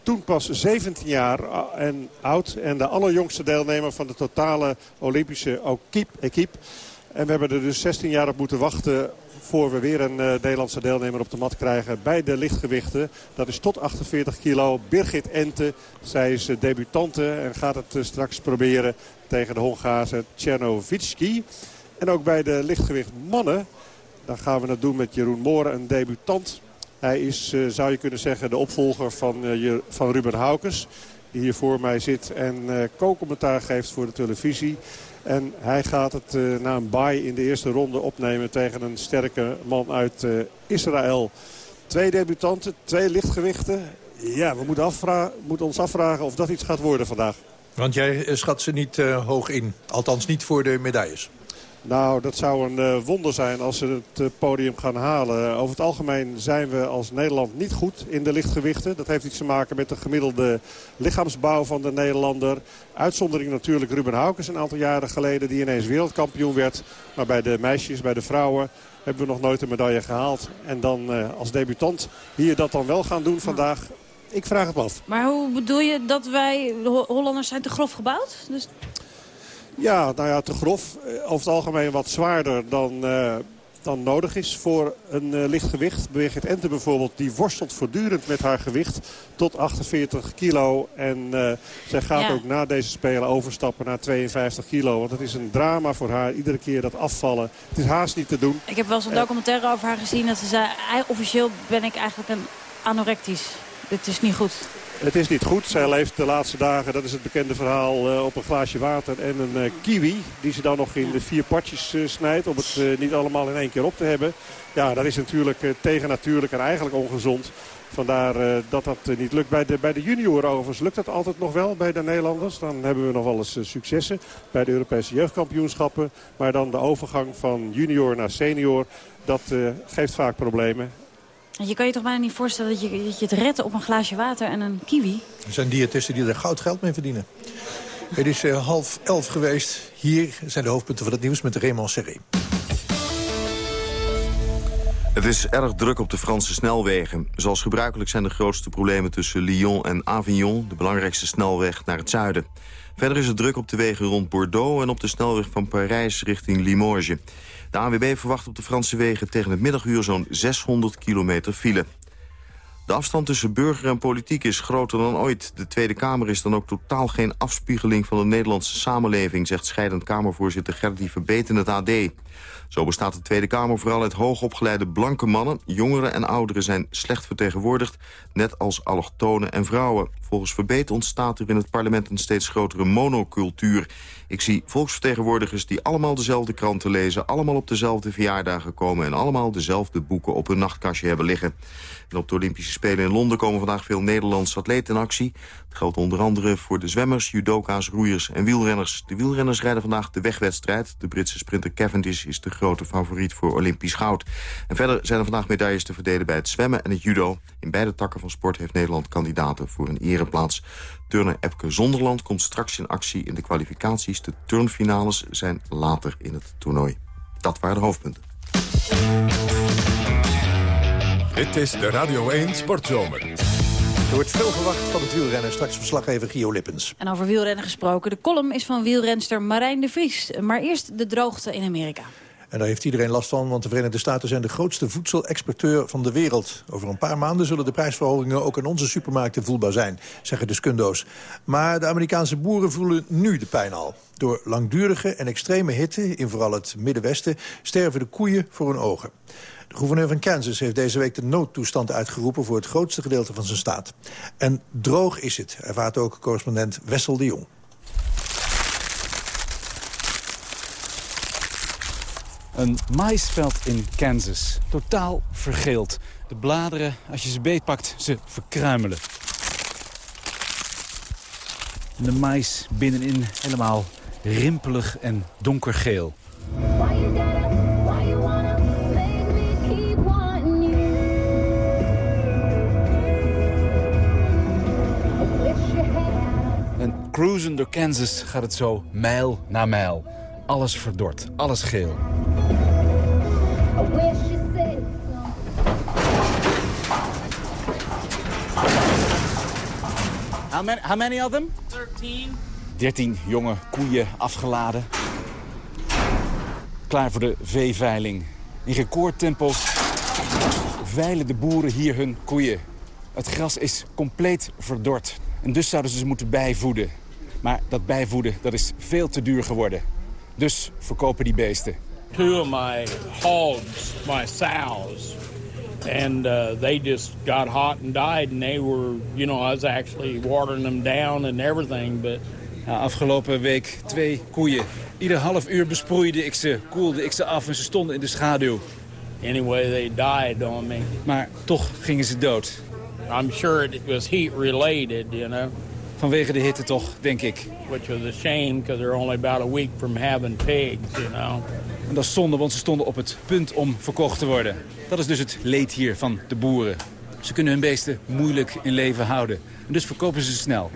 Toen pas 17 jaar en oud en de allerjongste deelnemer van de totale Olympische equipe. En we hebben er dus 16 jaar op moeten wachten voor we weer een uh, Nederlandse deelnemer op de mat krijgen bij de lichtgewichten. Dat is tot 48 kilo. Birgit Ente, zij is uh, debutante en gaat het uh, straks proberen tegen de Hongaarse Tchernovitski. En ook bij de lichtgewicht mannen, dan gaan we het doen met Jeroen Mooren, een debutant. Hij is, zou je kunnen zeggen, de opvolger van, van Ruben Haukes. Die hier voor mij zit en co-commentaar geeft voor de televisie. En hij gaat het uh, na een bye in de eerste ronde opnemen tegen een sterke man uit uh, Israël. Twee debutanten, twee lichtgewichten. Ja, we moeten, moeten ons afvragen of dat iets gaat worden vandaag. Want jij schat ze niet uh, hoog in. Althans niet voor de medailles. Nou, dat zou een uh, wonder zijn als ze het uh, podium gaan halen. Over het algemeen zijn we als Nederland niet goed in de lichtgewichten. Dat heeft iets te maken met de gemiddelde lichaamsbouw van de Nederlander. Uitzondering natuurlijk Ruben Haukes een aantal jaren geleden... die ineens wereldkampioen werd. Maar bij de meisjes, bij de vrouwen hebben we nog nooit een medaille gehaald. En dan uh, als debutant hier dat dan wel gaan doen vandaag... Ik vraag het me af. Maar hoe bedoel je dat wij, de Hollanders zijn te grof gebouwd? Dus... Ja, nou ja, te grof. Over het algemeen wat zwaarder dan, uh, dan nodig is voor een uh, licht gewicht. Birgit Ente bijvoorbeeld, die worstelt voortdurend met haar gewicht tot 48 kilo. En uh, zij gaat ja. ook na deze Spelen overstappen naar 52 kilo. Want het is een drama voor haar, iedere keer dat afvallen. Het is haast niet te doen. Ik heb wel eens een documentaire over haar gezien dat ze zei... officieel ben ik eigenlijk een anorectisch. Dit is niet goed. Het is niet goed. Zij leeft de laatste dagen, dat is het bekende verhaal, uh, op een glaasje water en een uh, kiwi. Die ze dan nog in de vier partjes uh, snijdt om het niet allemaal in één keer op te hebben. Ja, dat is natuurlijk tegennatuurlijk en eigenlijk ongezond. Vandaar dat dat niet lukt. Bij de, bij de junioren overigens lukt dat altijd nog wel bij de Nederlanders. Dan hebben we nog wel eens successen bij de Europese jeugdkampioenschappen. Maar dan de overgang van junior naar senior, dat geeft vaak problemen. Je kan je toch bijna niet voorstellen dat je, dat je het redt op een glaasje water en een kiwi? Er zijn diëtisten die er goud geld mee verdienen. Het is uh, half elf geweest. Hier zijn de hoofdpunten van het nieuws met Raymond Serré. Het is erg druk op de Franse snelwegen. Zoals gebruikelijk zijn de grootste problemen tussen Lyon en Avignon... de belangrijkste snelweg naar het zuiden. Verder is het druk op de wegen rond Bordeaux... en op de snelweg van Parijs richting Limoges. De ANWB verwacht op de Franse wegen tegen het middaguur zo'n 600 kilometer file. De afstand tussen burger en politiek is groter dan ooit. De Tweede Kamer is dan ook totaal geen afspiegeling van de Nederlandse samenleving... zegt scheidend Kamervoorzitter Gerdy Verbeten het AD. Zo bestaat de Tweede Kamer vooral uit hoogopgeleide blanke mannen. Jongeren en ouderen zijn slecht vertegenwoordigd, net als allochtonen en vrouwen. Volgens Verbeet ontstaat er in het parlement een steeds grotere monocultuur. Ik zie volksvertegenwoordigers die allemaal dezelfde kranten lezen... allemaal op dezelfde verjaardagen komen... en allemaal dezelfde boeken op hun nachtkastje hebben liggen. En op de Olympische Spelen in Londen komen vandaag veel Nederlandse atleten in actie. Het geldt onder andere voor de zwemmers, judoka's, roeiers en wielrenners. De wielrenners rijden vandaag de wegwedstrijd. De Britse sprinter Cavendish is de grote favoriet voor Olympisch goud. En verder zijn er vandaag medailles te verdelen bij het zwemmen en het judo. In beide takken van sport heeft Nederland kandidaten voor een ereplaats. Turner Epke Zonderland komt straks in actie in de kwalificaties. De turnfinales zijn later in het toernooi. Dat waren de hoofdpunten. Dit is de Radio 1 Sportzomer. Er wordt veel verwacht van het wielrennen. Straks verslaggever Gio Lippens. En over wielrennen gesproken, de column is van wielrenster Marijn de Vries. Maar eerst de droogte in Amerika. En daar heeft iedereen last van, want de Verenigde Staten zijn de grootste voedselexporteur van de wereld. Over een paar maanden zullen de prijsverhogingen ook in onze supermarkten voelbaar zijn, zeggen deskundo's. Maar de Amerikaanse boeren voelen nu de pijn al. Door langdurige en extreme hitte, in vooral het Middenwesten, sterven de koeien voor hun ogen. De gouverneur van Kansas heeft deze week de noodtoestand uitgeroepen... voor het grootste gedeelte van zijn staat. En droog is het, ervaart ook correspondent Wessel de Jong. Een maïsveld in Kansas. Totaal vergeeld. De bladeren, als je ze beetpakt, ze verkruimelen. En de mais binnenin helemaal rimpelig en donkergeel. Cruisen door Kansas gaat het zo mijl na mijl. Alles verdord, alles geel. How many, how many of them? 13. 13 jonge koeien afgeladen. Klaar voor de veeveiling. In recordtempo veilen de boeren hier hun koeien. Het gras is compleet verdord. En dus zouden ze ze moeten bijvoeden. Maar dat bijvoeden dat is veel te duur geworden. Dus verkopen die beesten. Two of my hogs, my sows, and uh, they just got hot and died. And they were, you know, I was actually watering them down and everything, but afgelopen week twee koeien. Ieder half uur besproeide ik ze, koelde ik ze af en ze stonden in de schaduw. anyway, they died on me. Maar toch gingen ze dood. I'm sure it was heat related, you know, Vanwege de hitte toch, denk ik. which was a shame because they're only about a week from having pigs, you know. En dat is zonde, want ze stonden op het punt om verkocht te worden. Dat is dus het leed hier van de boeren. Ze kunnen hun beesten moeilijk in leven houden. En dus verkopen ze ze snel.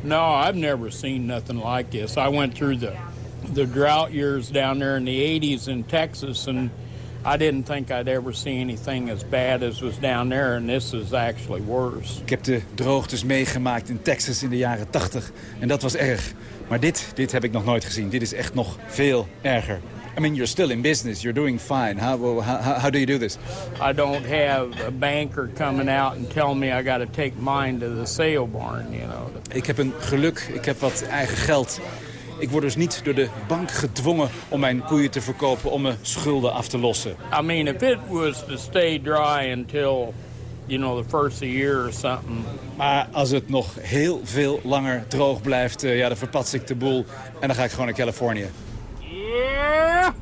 No, I've never seen nothing like this. I went through the the drought years down there in the 80s in Texas, and I didn't think I'd ever see anything as bad as was down there, and this is actually worse. Ik heb de droogtes meegemaakt in Texas in de jaren 80. En dat was erg. Maar dit, dit heb ik nog nooit gezien. Dit is echt nog veel erger. I mean, you're still in business. You're doing fine. How, how, how do you do this? I don't have a banker coming out and telling me I got to take mine to the sale barn, you know. Ik heb een geluk. Ik heb wat eigen geld. Ik word dus niet door de bank gedwongen om mijn koeien te verkopen... om mijn schulden af te lossen. I mean, if it was to stay dry until, you know, the first year or something, Maar als het nog heel veel langer droog blijft, eh, ja, dan verpats ik de boel. En dan ga ik gewoon naar Californië. Yeah.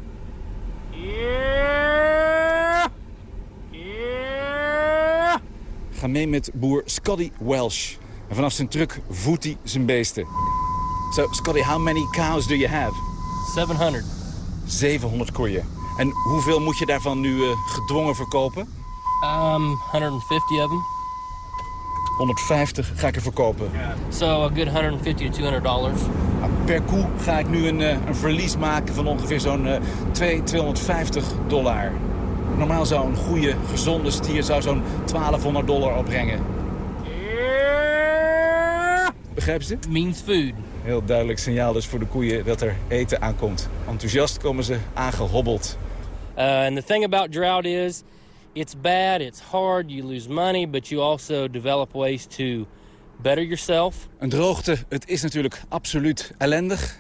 Yeah. Yeah. Ga mee met boer Scotty Welsh. En vanaf zijn truck voedt hij zijn beesten. So, Scotty, how many cows do you have? 700. 700 koeien. En hoeveel moet je daarvan nu eh, gedwongen verkopen? Um, 150 of them. 150 ga ik er verkopen. So a good 150 to 200 dollars. Per koe ga ik nu een, eh, een verlies maken van ongeveer zo'n eh, 2, 250 dollar. Normaal zou een goede, gezonde stier zou zo'n 1200 dollar opbrengen. Begrijpen ze? Means food. Heel duidelijk signaal dus voor de koeien dat er eten aankomt. Enthousiast komen ze aangehobbeld. Uh, and the thing about drought is, it's bad, it's hard, you lose money, but you also develop ways to better yourself. Een droogte, het is natuurlijk absoluut ellendig.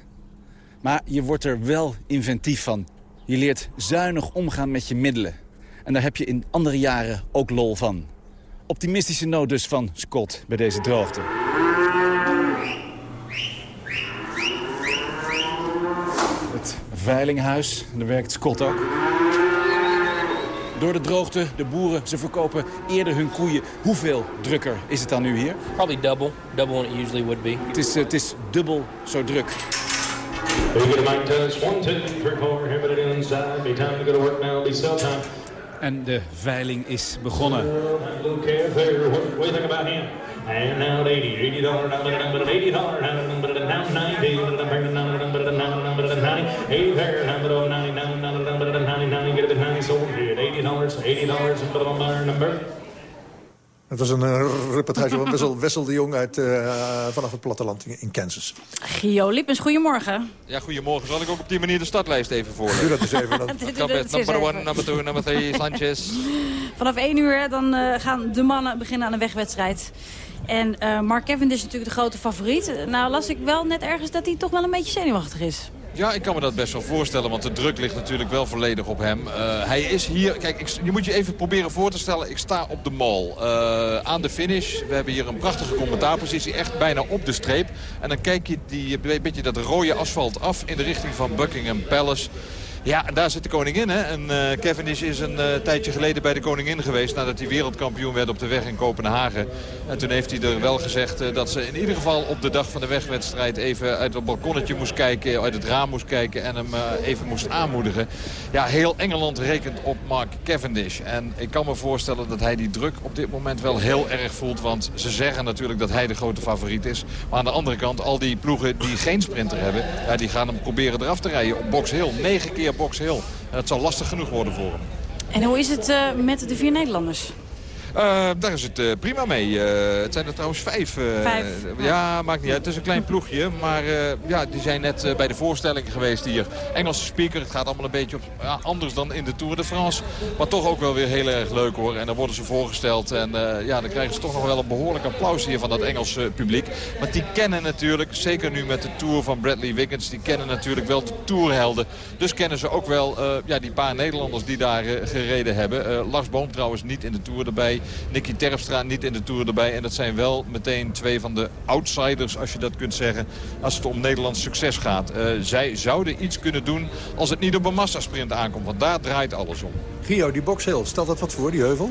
Maar je wordt er wel inventief van. Je leert zuinig omgaan met je middelen. En daar heb je in andere jaren ook lol van. Optimistische noot dus van Scott bij deze droogte. veilinghuis. Daar werkt Scott ook. Door de droogte, de boeren, ze verkopen eerder hun koeien. Hoeveel drukker is het dan nu hier? Probably double. Double what it usually would be. Het is, het is dubbel zo druk. En de veiling is begonnen ninety. Hey there, number oh ninety nine, number number ninety nine, get it ninety sold here. Eighty dollars, eighty dollars, number number number. Het was een eh, reportage van Wessel, Wessel de Jong uit, uh, vanaf het platteland in, Kansas. Gio Lippens, goedemorgen. Ja, goedemorgen. Zal ik ook op die manier de startlijst even voorlezen? Doe dat eens even. Dan. Kapet, number one, number two, number three, Sanchez. Vanaf 1 uur dan, uh, gaan de mannen beginnen aan een wegwedstrijd. En uh, Mark Cavendish is natuurlijk de grote favoriet. Nou las ik wel net ergens dat hij toch wel een beetje zenuwachtig is. Ja, ik kan me dat best wel voorstellen, want de druk ligt natuurlijk wel volledig op hem. Uh, hij is hier, kijk, je moet je even proberen voor te stellen, ik sta op de mall uh, aan de finish. We hebben hier een prachtige commentaarpositie, echt bijna op de streep. En dan kijk je die, een beetje dat rode asfalt af in de richting van Buckingham Palace. Ja, daar zit de koningin. Hè? En Cavendish is een uh, tijdje geleden bij de koningin geweest... nadat hij wereldkampioen werd op de weg in Kopenhagen. En toen heeft hij er wel gezegd uh, dat ze in ieder geval op de dag van de wegwedstrijd... even uit het balkonnetje moest kijken, uit het raam moest kijken... en hem even moest aanmoedigen. Ja, heel Engeland rekent op Mark Cavendish. En ik kan me voorstellen dat hij die druk op dit moment wel heel erg voelt. Want ze zeggen natuurlijk dat hij de grote favoriet is. Maar aan de andere kant, al die ploegen die geen sprinter hebben... Ja, die gaan hem proberen eraf te rijden op Box Hill. Negen keer Box Hill. En zal lastig genoeg worden voor hem. En hoe is het uh, met de vier Nederlanders? Uh, daar is het uh, prima mee. Uh, het zijn er trouwens vijf. vijf ja. maakt niet uit. Het is een klein ploegje. Maar ja, die zijn net bij de voorstelling geweest hier. Engelse speaker. Het gaat allemaal een beetje op, ja, anders dan in de Tour de France. Maar toch ook wel weer heel erg leuk hoor. En dan worden ze voorgesteld. En ja, dan krijgen ze toch nog wel een behoorlijk applaus hier van dat Engelse publiek. Maar die kennen natuurlijk, zeker nu met de Tour van Bradley Wiggins. Die kennen natuurlijk wel de Tourhelden. Dus kennen ze ook wel ja, die paar Nederlanders die daar gereden hebben. Lars Boom trouwens niet in de Tour erbij. Nicky Terpstra niet in de Tour erbij. En dat zijn wel meteen twee van de outsiders, als je dat kunt zeggen... als het om Nederlands succes gaat. Uh, zij zouden iets kunnen doen als het niet op een massasprint aankomt. Want daar draait alles om. Gio, die Box Hill, stelt dat wat voor, die heuvel?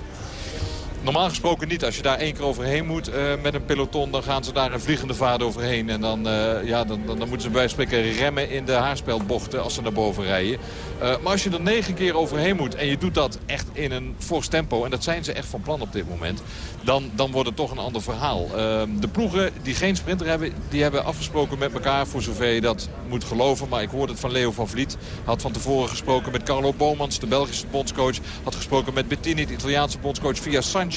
Normaal gesproken niet. Als je daar één keer overheen moet uh, met een peloton... dan gaan ze daar een vliegende vaart overheen. En dan, uh, ja, dan, dan, moeten ze bij spreken remmen in de haarspeldbochten... als ze naar boven rijden. Uh, maar als je er negen keer overheen moet... en je doet dat echt in een fors tempo... en dat zijn ze echt van plan op dit moment... dan, dan wordt het toch een ander verhaal. de ploegen die geen sprinter hebben... die hebben afgesproken met elkaar voor zover je dat moet geloven. Maar ik hoorde het van Leo van Vliet. Had van tevoren gesproken met Carlo Bomans, de Belgische bondscoach. Had gesproken met Bettini, de Italiaanse bondscoach, via Sanchez,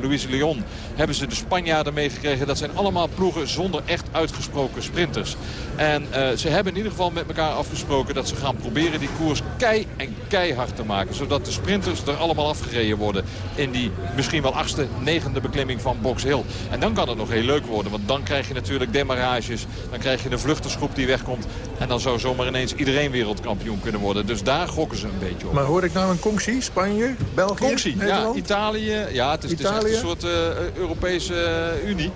Luis Leon. Hebben ze de Spanjaarden meegekregen. Dat zijn allemaal ploegen zonder echt uitgesproken sprinters. En uh, ze hebben in ieder geval met elkaar afgesproken dat ze gaan proberen die koers kei en keihard te maken. Zodat de sprinters er allemaal afgereden worden in die misschien wel achtste, negende beklimming van Box Hill. En dan kan het nog heel leuk worden. Want dan krijg je natuurlijk demarages. Dan krijg je een vluchtersgroep die wegkomt. En dan zou zomaar ineens iedereen wereldkampioen kunnen worden. Dus daar gokken ze een beetje op. Maar hoor ik nou een Conctie? Spanje? België? Conctie, ja. Italië. Ja, het is, het is echt een soort uh, Europese uh, Unie.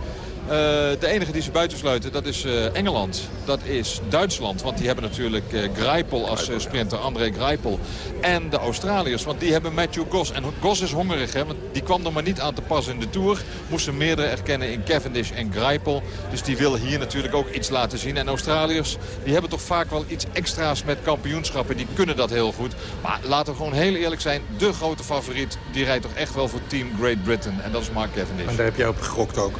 Uh, de enige die ze buitensluiten, dat is uh, Engeland. Dat is Duitsland, want die hebben natuurlijk uh, Greipel als sprinter, André Greipel. En de Australiërs, want die hebben Matthew Goss. En Goss is hongerig, hè, want die kwam er maar niet aan te pas in de Tour. Moesten meerdere erkennen in Cavendish en Greipel. Dus die willen hier natuurlijk ook iets laten zien. En Australiërs, die hebben toch vaak wel iets extra's met kampioenschappen. Die kunnen dat heel goed. Maar laten we gewoon heel eerlijk zijn, de grote favoriet, die rijdt toch echt wel voor Team Great Britain. En dat is Mark Cavendish. En daar heb jij op gegokt ook.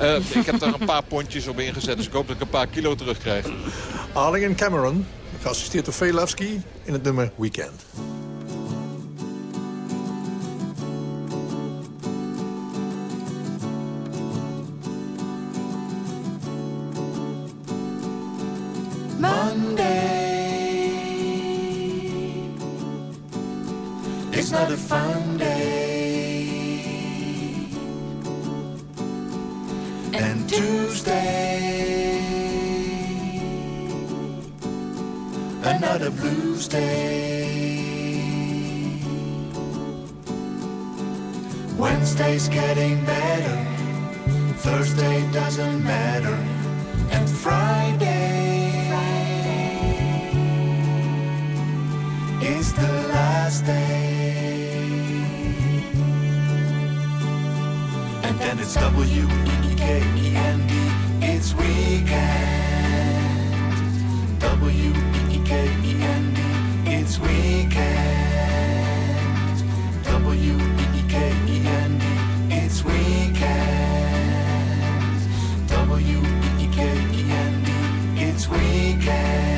Uh, ik heb daar een paar pondjes op ingezet, dus ik hoop dat ik een paar kilo terugkrijg. Arling en Cameron, geassisteerd door Velafsky in het nummer Weekend. Monday It's not a fun another blues day. Wednesday's getting better, Thursday doesn't matter, and Friday, is the last day. And then it's W E K E N D, it's weekend. W e e k e n d. It's weekend. W E E K E N D. It's weekend. W E E K E N D. It's weekend.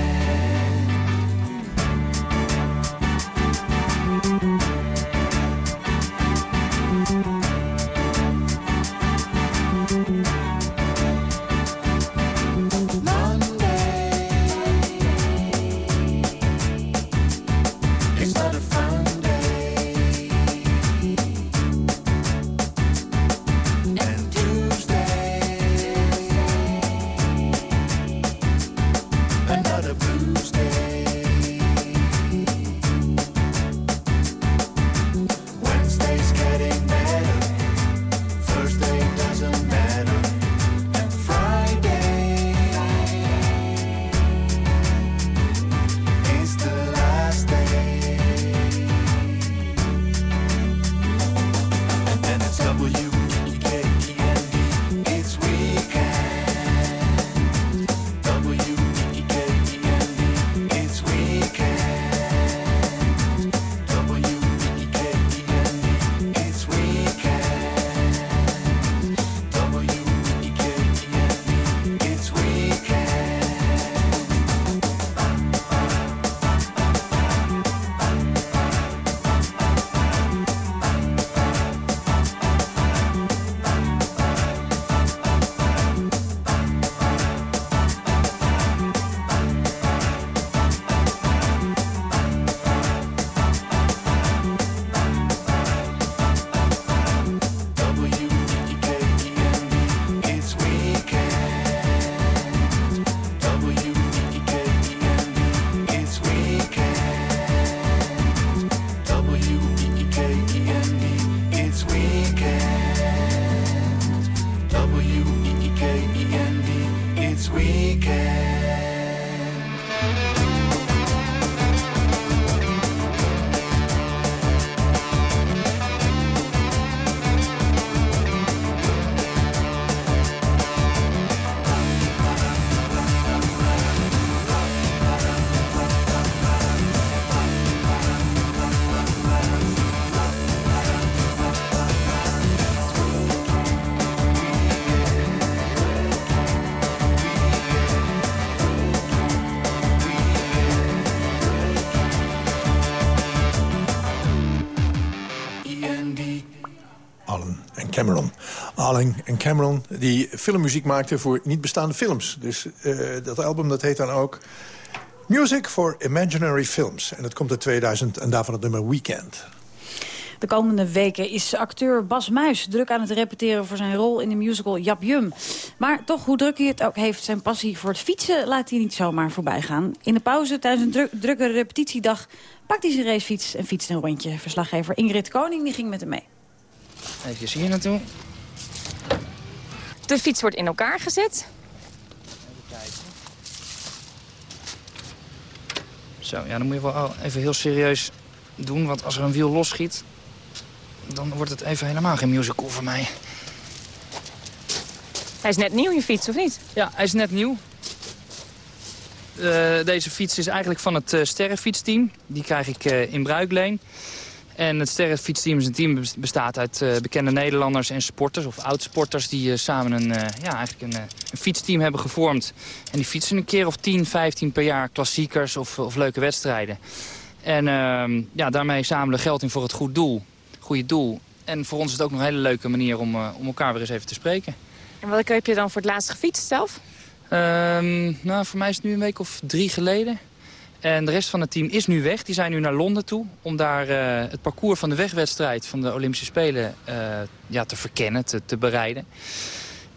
Allen en Cameron die filmmuziek maakten voor niet bestaande films. Dus eh, dat album dat heet dan ook Music for Imaginary Films. En dat komt uit 2000 en daarvan het nummer Weekend. De komende weken is acteur Bas Muis druk aan het repeteren voor zijn rol in de musical Jap Jum. Maar toch, hoe druk hij het ook heeft, zijn passie voor het fietsen laat hij niet zomaar voorbij gaan. In de pauze tijdens een druk, drukke repetitiedag pakt hij zijn racefiets en fietst een rondje. Verslaggever Ingrid Koning die ging met hem mee. Even hier naartoe. De fiets wordt in elkaar gezet. Zo, ja, dan moet je wel al even heel serieus doen. Want als er een wiel losschiet, dan wordt het even helemaal geen musical voor mij. Hij is net nieuw, je fiets, of niet? Ja, hij is net nieuw. Eh, deze fiets is eigenlijk van het uh, Sterrenfietsteam. Die krijg ik eh, in bruikleen. En het Sterrenfietsteam is een team bestaat uit eh, bekende Nederlanders en sporters, of oudsporters, die eh, samen een, eh, ja, eigenlijk een, een fietsteam hebben gevormd. En die fietsen een keer of 10, 15 per jaar klassiekers of, of leuke wedstrijden. En ehm, ja, daarmee zamelen geld in voor het goed doel, goede doel. En voor ons is het ook nog een hele leuke manier om, om elkaar weer eens even te spreken. En welke heb je dan voor het laatst gefietst zelf? Ehm, nou, voor mij is het nu een week of drie geleden. En de rest van het team is nu weg. Die zijn nu naar Londen toe om daar eh, het parcours van de wegwedstrijd van de Olympische Spelen eh, ja, te verkennen, te, te bereiden.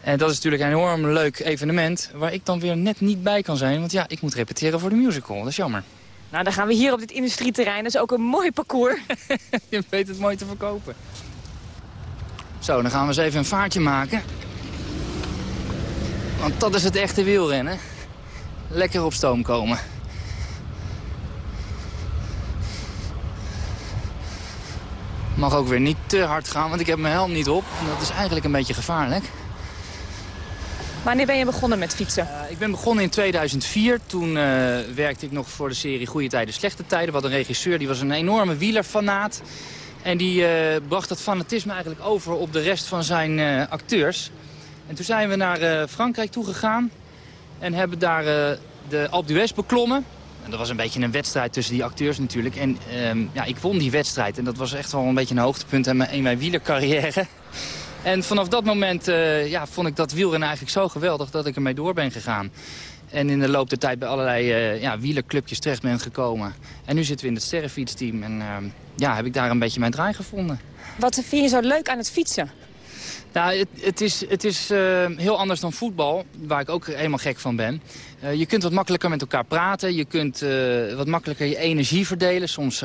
En dat is natuurlijk een enorm leuk evenement waar ik dan weer net niet bij kan zijn. Want ja, ik moet repeteren voor de musical. Dat is jammer. Nou, dan gaan we hier op dit industrieterrein. Dat is ook een mooi parcours. Je weet het mooi te verkopen. Zo, dan gaan we eens even een vaartje maken. Want dat is het echte wielrennen. Lekker op stoom komen. Mag ook weer niet te hard gaan, want ik heb mijn helm niet op. En dat is eigenlijk een beetje gevaarlijk. Wanneer ben je begonnen met fietsen? Uh, ik ben begonnen in 2004. Toen uh, werkte ik nog voor de serie Goede Tijden, Slechte Tijden. Wat een regisseur, die was een enorme wielerfanaat. En die uh, bracht dat fanatisme eigenlijk over op de rest van zijn acteurs. En toen zijn we naar Frankrijk toegegaan. En hebben daar de Alpe d'Huez beklommen. Dat was een beetje een wedstrijd tussen die acteurs natuurlijk. En um, ja, ik won die wedstrijd. En dat was echt wel een beetje een hoogtepunt in mijn, in mijn wielercarrière. En vanaf dat moment uh, ja, vond ik dat wielrennen eigenlijk zo geweldig dat ik ermee door ben gegaan. En in de loop der tijd bij allerlei uh, ja, wielerclubjes terecht ben gekomen. En nu zitten we in het sterrenfietsteam. En uh, ja, heb ik daar een beetje mijn draai gevonden. Wat vind je zo leuk aan het fietsen? Nou, het, het is, het is uh, heel anders dan voetbal, waar ik ook helemaal gek van ben. Uh, je kunt wat makkelijker met elkaar praten. Je kunt uh, wat makkelijker je energie verdelen. Soms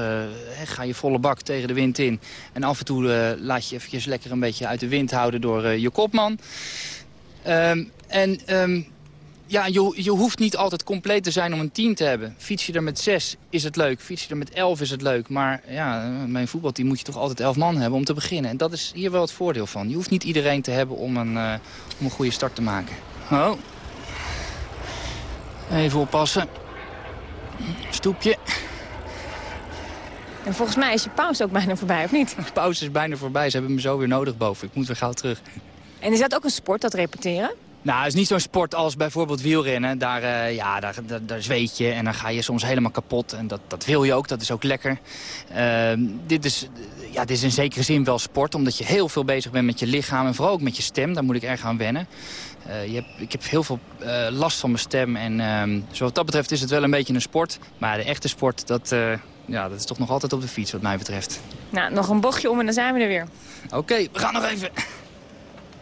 ga je volle bak tegen de wind in. En af en toe laat je eventjes lekker een beetje uit de wind houden door je kopman. Um, en um, ja, je, je hoeft niet altijd compleet te zijn om een team te hebben. Fiets je er met zes is het leuk, fiets je er met elf is het leuk. Maar ja, mijn voetbalteam moet je toch altijd elf man hebben om te beginnen. En dat is hier wel het voordeel van. Je hoeft niet iedereen te hebben om een, uh, om een goede start te maken. Oh. Even oppassen. Stoepje. En volgens mij is je pauze ook bijna voorbij, of niet? De pauze is bijna voorbij. Ze hebben me zo weer nodig boven. Ik moet weer gauw terug. En is dat ook een sport, dat repeteren? Nou, het is niet zo'n sport als bijvoorbeeld wielrennen. Daar, uh, ja, daar, daar, daar, zweet je en dan ga je soms helemaal kapot. En dat, dat wil je ook, dat is ook lekker. Uh, dit, is, ja, dit is in zekere zin wel sport, omdat je heel veel bezig bent met je lichaam... en vooral ook met je stem, daar moet ik erg aan wennen. Uh, je hebt, ik heb heel veel last van mijn stem en ehm, zo wat dat betreft is het wel een beetje een sport. Maar de echte sport, dat, ja, dat is toch nog altijd op de fiets wat mij betreft. Nou, nog een bochtje om en dan zijn we er weer. Oké, okay, we gaan nog even...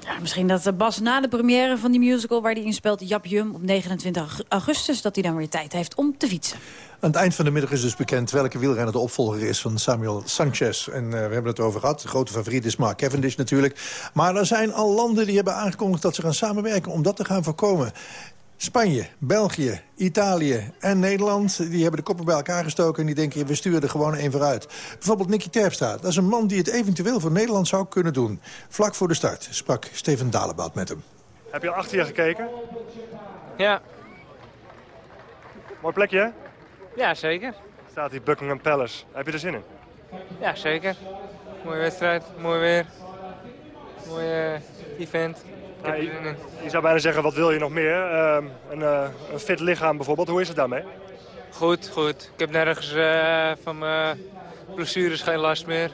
Ja, misschien dat Bas na de première van die musical waar hij in speelt, Jap Jum, op 29 augustus, dat hij dan weer tijd heeft om te fietsen. Aan het eind van de middag is dus bekend welke wielrenner de opvolger is van Samuel Sanchez. En uh, we hebben het over gehad. De grote favoriet is Mark Cavendish natuurlijk. Maar er zijn al landen die hebben aangekondigd dat ze gaan samenwerken om dat te gaan voorkomen. Spanje, België, Italië en Nederland... die hebben de koppen bij elkaar gestoken en die denken... we sturen er gewoon één vooruit. Bijvoorbeeld Nicky Terpstra. Dat is een man die het eventueel voor Nederland zou kunnen doen. Vlak voor de start sprak Steven Dalebout met hem. Heb je al achter je gekeken? Ja. Mooi plekje, hè? Ja, zeker. Staat hier Buckingham Palace. Heb je er zin in? Ja, zeker. Mooie wedstrijd, mooi weer. Mooi uh, event. Ja, je, zou bijna zeggen, wat wil je nog meer? Uh, een, uh, een, fit lichaam bijvoorbeeld, hoe is het daarmee? Goed, goed. Ik heb nergens uh, van mijn blessures geen last meer.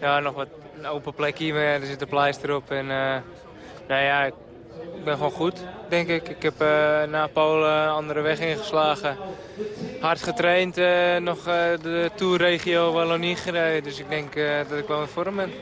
Ja, nog wat een open plekje, maar er zit een pleister op. En, nou ja, ik ben gewoon goed, denk ik. Ik heb na Polen een andere weg ingeslagen. Hard getraind, nog de Tourregio Wallonie gereden. Dus ik denk dat ik wel in vorm ben.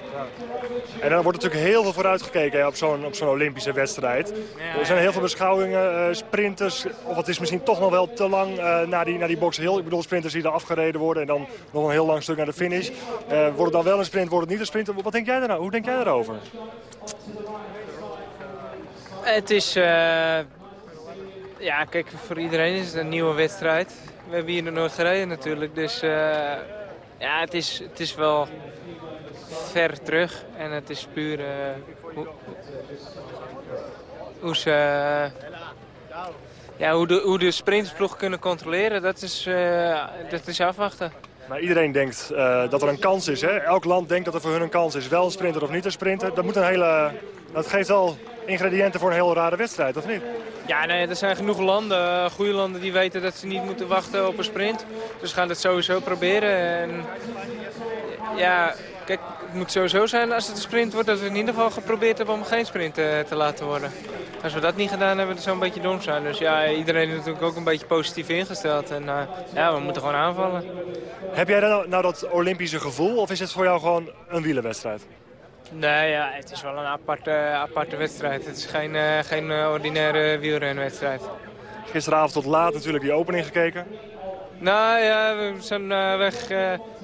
En dan wordt natuurlijk heel veel vooruitgekeken op zo'n zo'n Olympische wedstrijd. Ja, er zijn heel veel beschouwingen, sprinters, of het is misschien toch nog wel te lang naar, die, naar die box heel. Ik bedoel sprinters die er afgereden worden en dan nog een heel lang stuk naar de finish. Wordt het dan wel een sprint, wordt het niet een sprint? Wat denk jij daarover? Hoe denk jij daarover? Het is... ja, kijk, voor iedereen is het een nieuwe wedstrijd. We hebben hier nog nooit gereden natuurlijk, dus... ja, het is, het is wel ver terug. En het is puur uh, hoe, hoe, ze, ja, hoe, de, hoe de sprintersploeg kunnen controleren. Dat is, dat is afwachten. Maar iedereen denkt dat er een kans is. Hè? Elk land denkt dat er voor hun een kans is. Wel sprinter of niet een sprinter. Dat, moet een hele, dat geeft wel ingrediënten voor een heel rare wedstrijd, of niet? Ja, nee, er zijn genoeg landen, goede landen, die weten dat ze niet moeten wachten op een sprint. Dus gaan het sowieso proberen. En, ja, kijk, het moet sowieso zijn als het een sprint wordt... dat we in ieder geval geprobeerd hebben om geen sprint te, te laten worden. Als we dat niet gedaan hebben, dan zou een beetje dom zijn. Dus ja, iedereen is natuurlijk ook een beetje positief ingesteld. En uh, ja, we moeten gewoon aanvallen. Heb jij nou, nou dat Olympische gevoel of is het voor jou gewoon een wielerwedstrijd? Nee, ja, het is wel een aparte, aparte wedstrijd. Het is geen, uh, geen ordinaire wielrenwedstrijd. Gisteravond tot laat natuurlijk die opening gekeken. Nou ja, we zijn eh, weg. eh,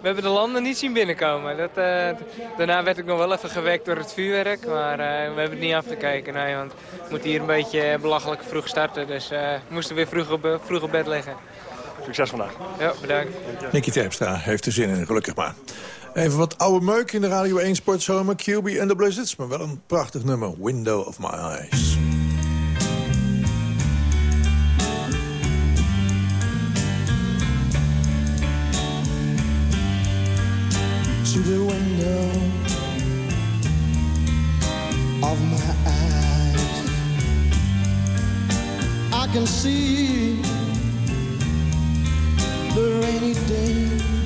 we hebben de landen niet zien binnenkomen. Dat, eh, daarna werd ik nog wel even gewekt door het vuurwerk. Maar eh, we hebben het niet af te kijken. Nee, want we moeten hier een beetje belachelijk vroeg starten. Dus eh, we moesten weer vroeg op, vroeg op bed liggen. Succes vandaag. Ja, bedankt. Nicky Terpstra heeft er zin in, gelukkig maar. Even wat oude meuk in de Radio 1 Sportzomer. QB en de Blizzards, maar wel een prachtig nummer. Window of my eyes. to the window of my eyes. I can see the rainy day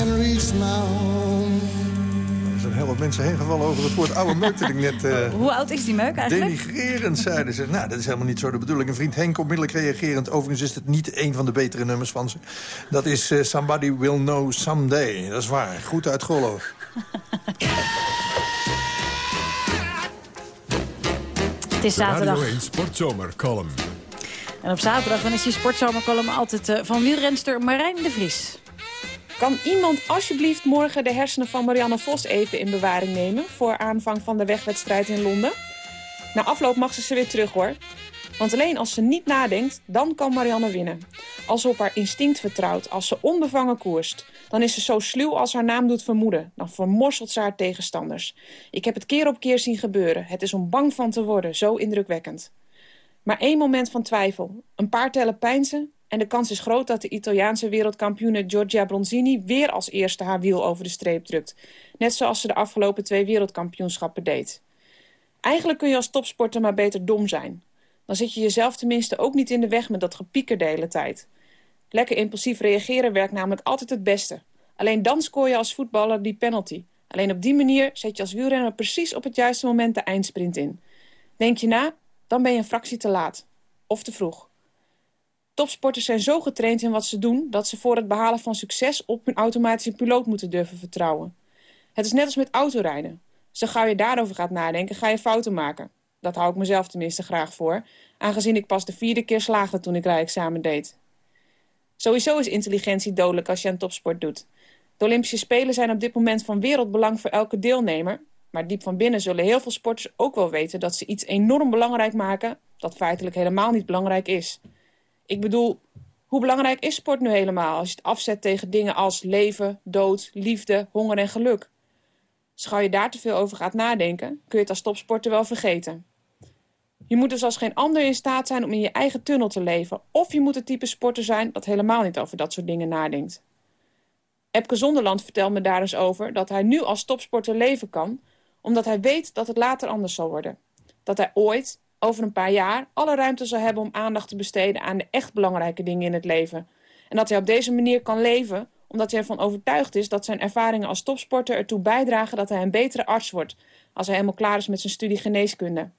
and reach my home. Er zijn heel wat mensen heen gevallen over het woord oude meuk dat ik net... eh, Hoe oud is die meuk eigenlijk? Denigrerend zeiden ze. Nou, dat is helemaal niet zo de bedoeling. Een vriend Henk onmiddellijk reagerend. Overigens is het niet een van de betere nummers van ze. Dat is eh, Somebody Will Know Someday. Dat is waar. Goed uit Gollo. Het is De Radio zaterdag. 1 Sportzomer column. En op zaterdag dan is die sportzomercolumn altijd eh, van wielrenster Marijn de Vries. Kan iemand alsjeblieft morgen de hersenen van Marianne Vos even in bewaring nemen... voor aanvang van de wegwedstrijd in Londen? Na afloop mag ze ze weer terug, hoor. Want alleen als ze niet nadenkt, dan kan Marianne winnen. Als ze op haar instinct vertrouwt, als ze onbevangen koerst... dan is ze zo sluw als haar naam doet vermoeden. Dan vermorselt ze haar tegenstanders. Ik heb het keer op keer zien gebeuren. Het is om bang van te worden, zo indrukwekkend. Maar één moment van twijfel. Een paar tellen pijnzen en de kans is groot dat de Italiaanse wereldkampioene Giorgia Bronzini weer als eerste haar wiel over de streep drukt. Net zoals ze de afgelopen twee wereldkampioenschappen deed. Eigenlijk kun je als topsporter maar beter dom zijn. Dan zit je jezelf tenminste ook niet in de weg met dat gepieker de hele tijd. Lekker impulsief reageren werkt namelijk altijd het beste. Alleen dan scoor je als voetballer die penalty. Alleen op die manier zet je als wielrenner precies op het juiste moment de eindsprint in. Denk je na, dan ben je een fractie te laat. of te vroeg. Topsporters zijn zo getraind in wat ze doen... dat ze voor het behalen van succes op hun automatische piloot moeten durven vertrouwen. Het is net als met autorijden. Zo gauw je daarover gaat nadenken, ga je fouten maken. Dat hou ik mezelf tenminste graag voor, aangezien ik pas de vierde keer slaagde toen ik rijexamen deed. Sowieso is intelligentie dodelijk als je aan topsport doet. De Olympische Spelen zijn op dit moment van wereldbelang voor elke deelnemer... maar diep van binnen zullen heel veel sporters ook wel weten... dat ze iets enorm belangrijk maken dat feitelijk helemaal niet belangrijk is. Ik bedoel, hoe belangrijk is sport nu helemaal... als je het afzet tegen dingen als leven, dood, liefde, honger en geluk? Schouw je daar te veel over gaat nadenken, kun je het als topsporter wel vergeten. Je moet dus als geen ander in staat zijn om in je eigen tunnel te leven. Of je moet het type sporter zijn dat helemaal niet over dat soort dingen nadenkt. Epke Zonderland vertelt me daar eens over dat hij nu als topsporter leven kan... omdat hij weet dat het later anders zal worden. Dat hij ooit, over een paar jaar, alle ruimte zal hebben om aandacht te besteden... aan de echt belangrijke dingen in het leven. En dat hij op deze manier kan leven omdat hij ervan overtuigd is dat zijn ervaringen als topsporter ertoe bijdragen dat hij een betere arts wordt als hij helemaal klaar is met zijn studie geneeskunde.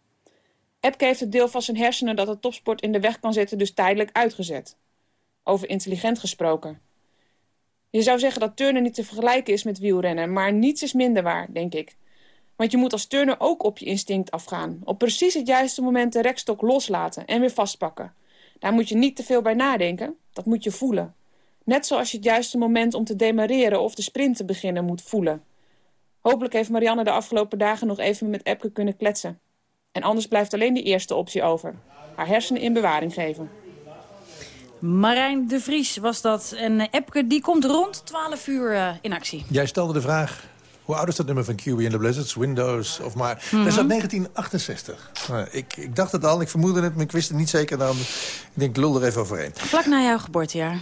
Epke heeft het deel van zijn hersenen dat het topsport in de weg kan zetten dus tijdelijk uitgezet. Over intelligent gesproken. Je zou zeggen dat turnen niet te vergelijken is met wielrennen, maar niets is minder waar, denk ik. Want je moet als turner ook op je instinct afgaan. Op precies het juiste moment de rekstok loslaten en weer vastpakken. Daar moet je niet te veel bij nadenken, dat moet je voelen. Net zoals je het juiste moment om te demareren of de sprint te beginnen moet voelen. Hopelijk heeft Marianne de afgelopen dagen nog even met Epke kunnen kletsen. En anders blijft alleen de eerste optie over. Haar hersenen in bewaring geven. Marijn de Vries was dat. En Epke die komt rond 12 uur uh, in actie. Jij stelde de vraag... Hoe oud is dat nummer van QB in the Blizzards? Windows of maar... Mm -hmm. Dat is uit 1968. Nou, ik, ik dacht het al, ik vermoedde het, maar ik wist het niet zeker. Dan, ik denk, lul er even overheen. Vlak na jouw geboortejaar.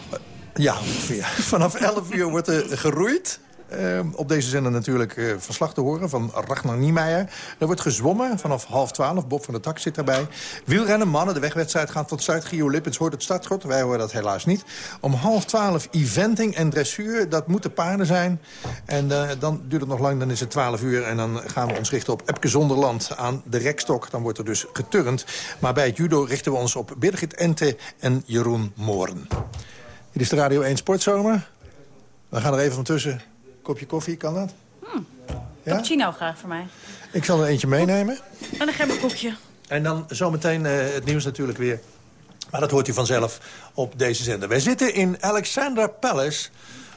Ja, ongeveer. Vanaf 11 uur wordt er geroeid. Uh, op deze zender natuurlijk uh, verslag te horen van Ragnar Niemeyer. Er wordt gezwommen vanaf half twaalf. Bob van der Tak zit daarbij. Wielrennen, mannen, de wegwedstrijd gaat van start. Gio hoort het startschot. Wij horen dat helaas niet. Om half twaalf eventing en dressuur. Dat moeten paarden zijn. En uh, dan duurt het nog lang, dan is het 12 uur. En dan gaan we ons richten op Epke Zonderland aan de rekstok. Dan wordt er dus geturnd. Maar bij het judo richten we ons op Birgit Ente en Jeroen Mooren. Dit is de Radio 1 Sportzomer. We gaan er even van tussen. Kopje koffie, kan dat? Hmm. Ja? Cappuccino graag voor mij. Ik zal er eentje meenemen. En een gemberkoekje. En dan zometeen uh, het nieuws natuurlijk weer. Maar dat hoort u vanzelf op deze zender. Wij zitten in Alexandra Palace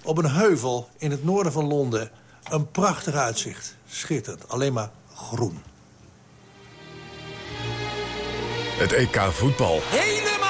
op een heuvel in het noorden van Londen. Een prachtig uitzicht. Schitterend. Alleen maar groen. Het EK voetbal.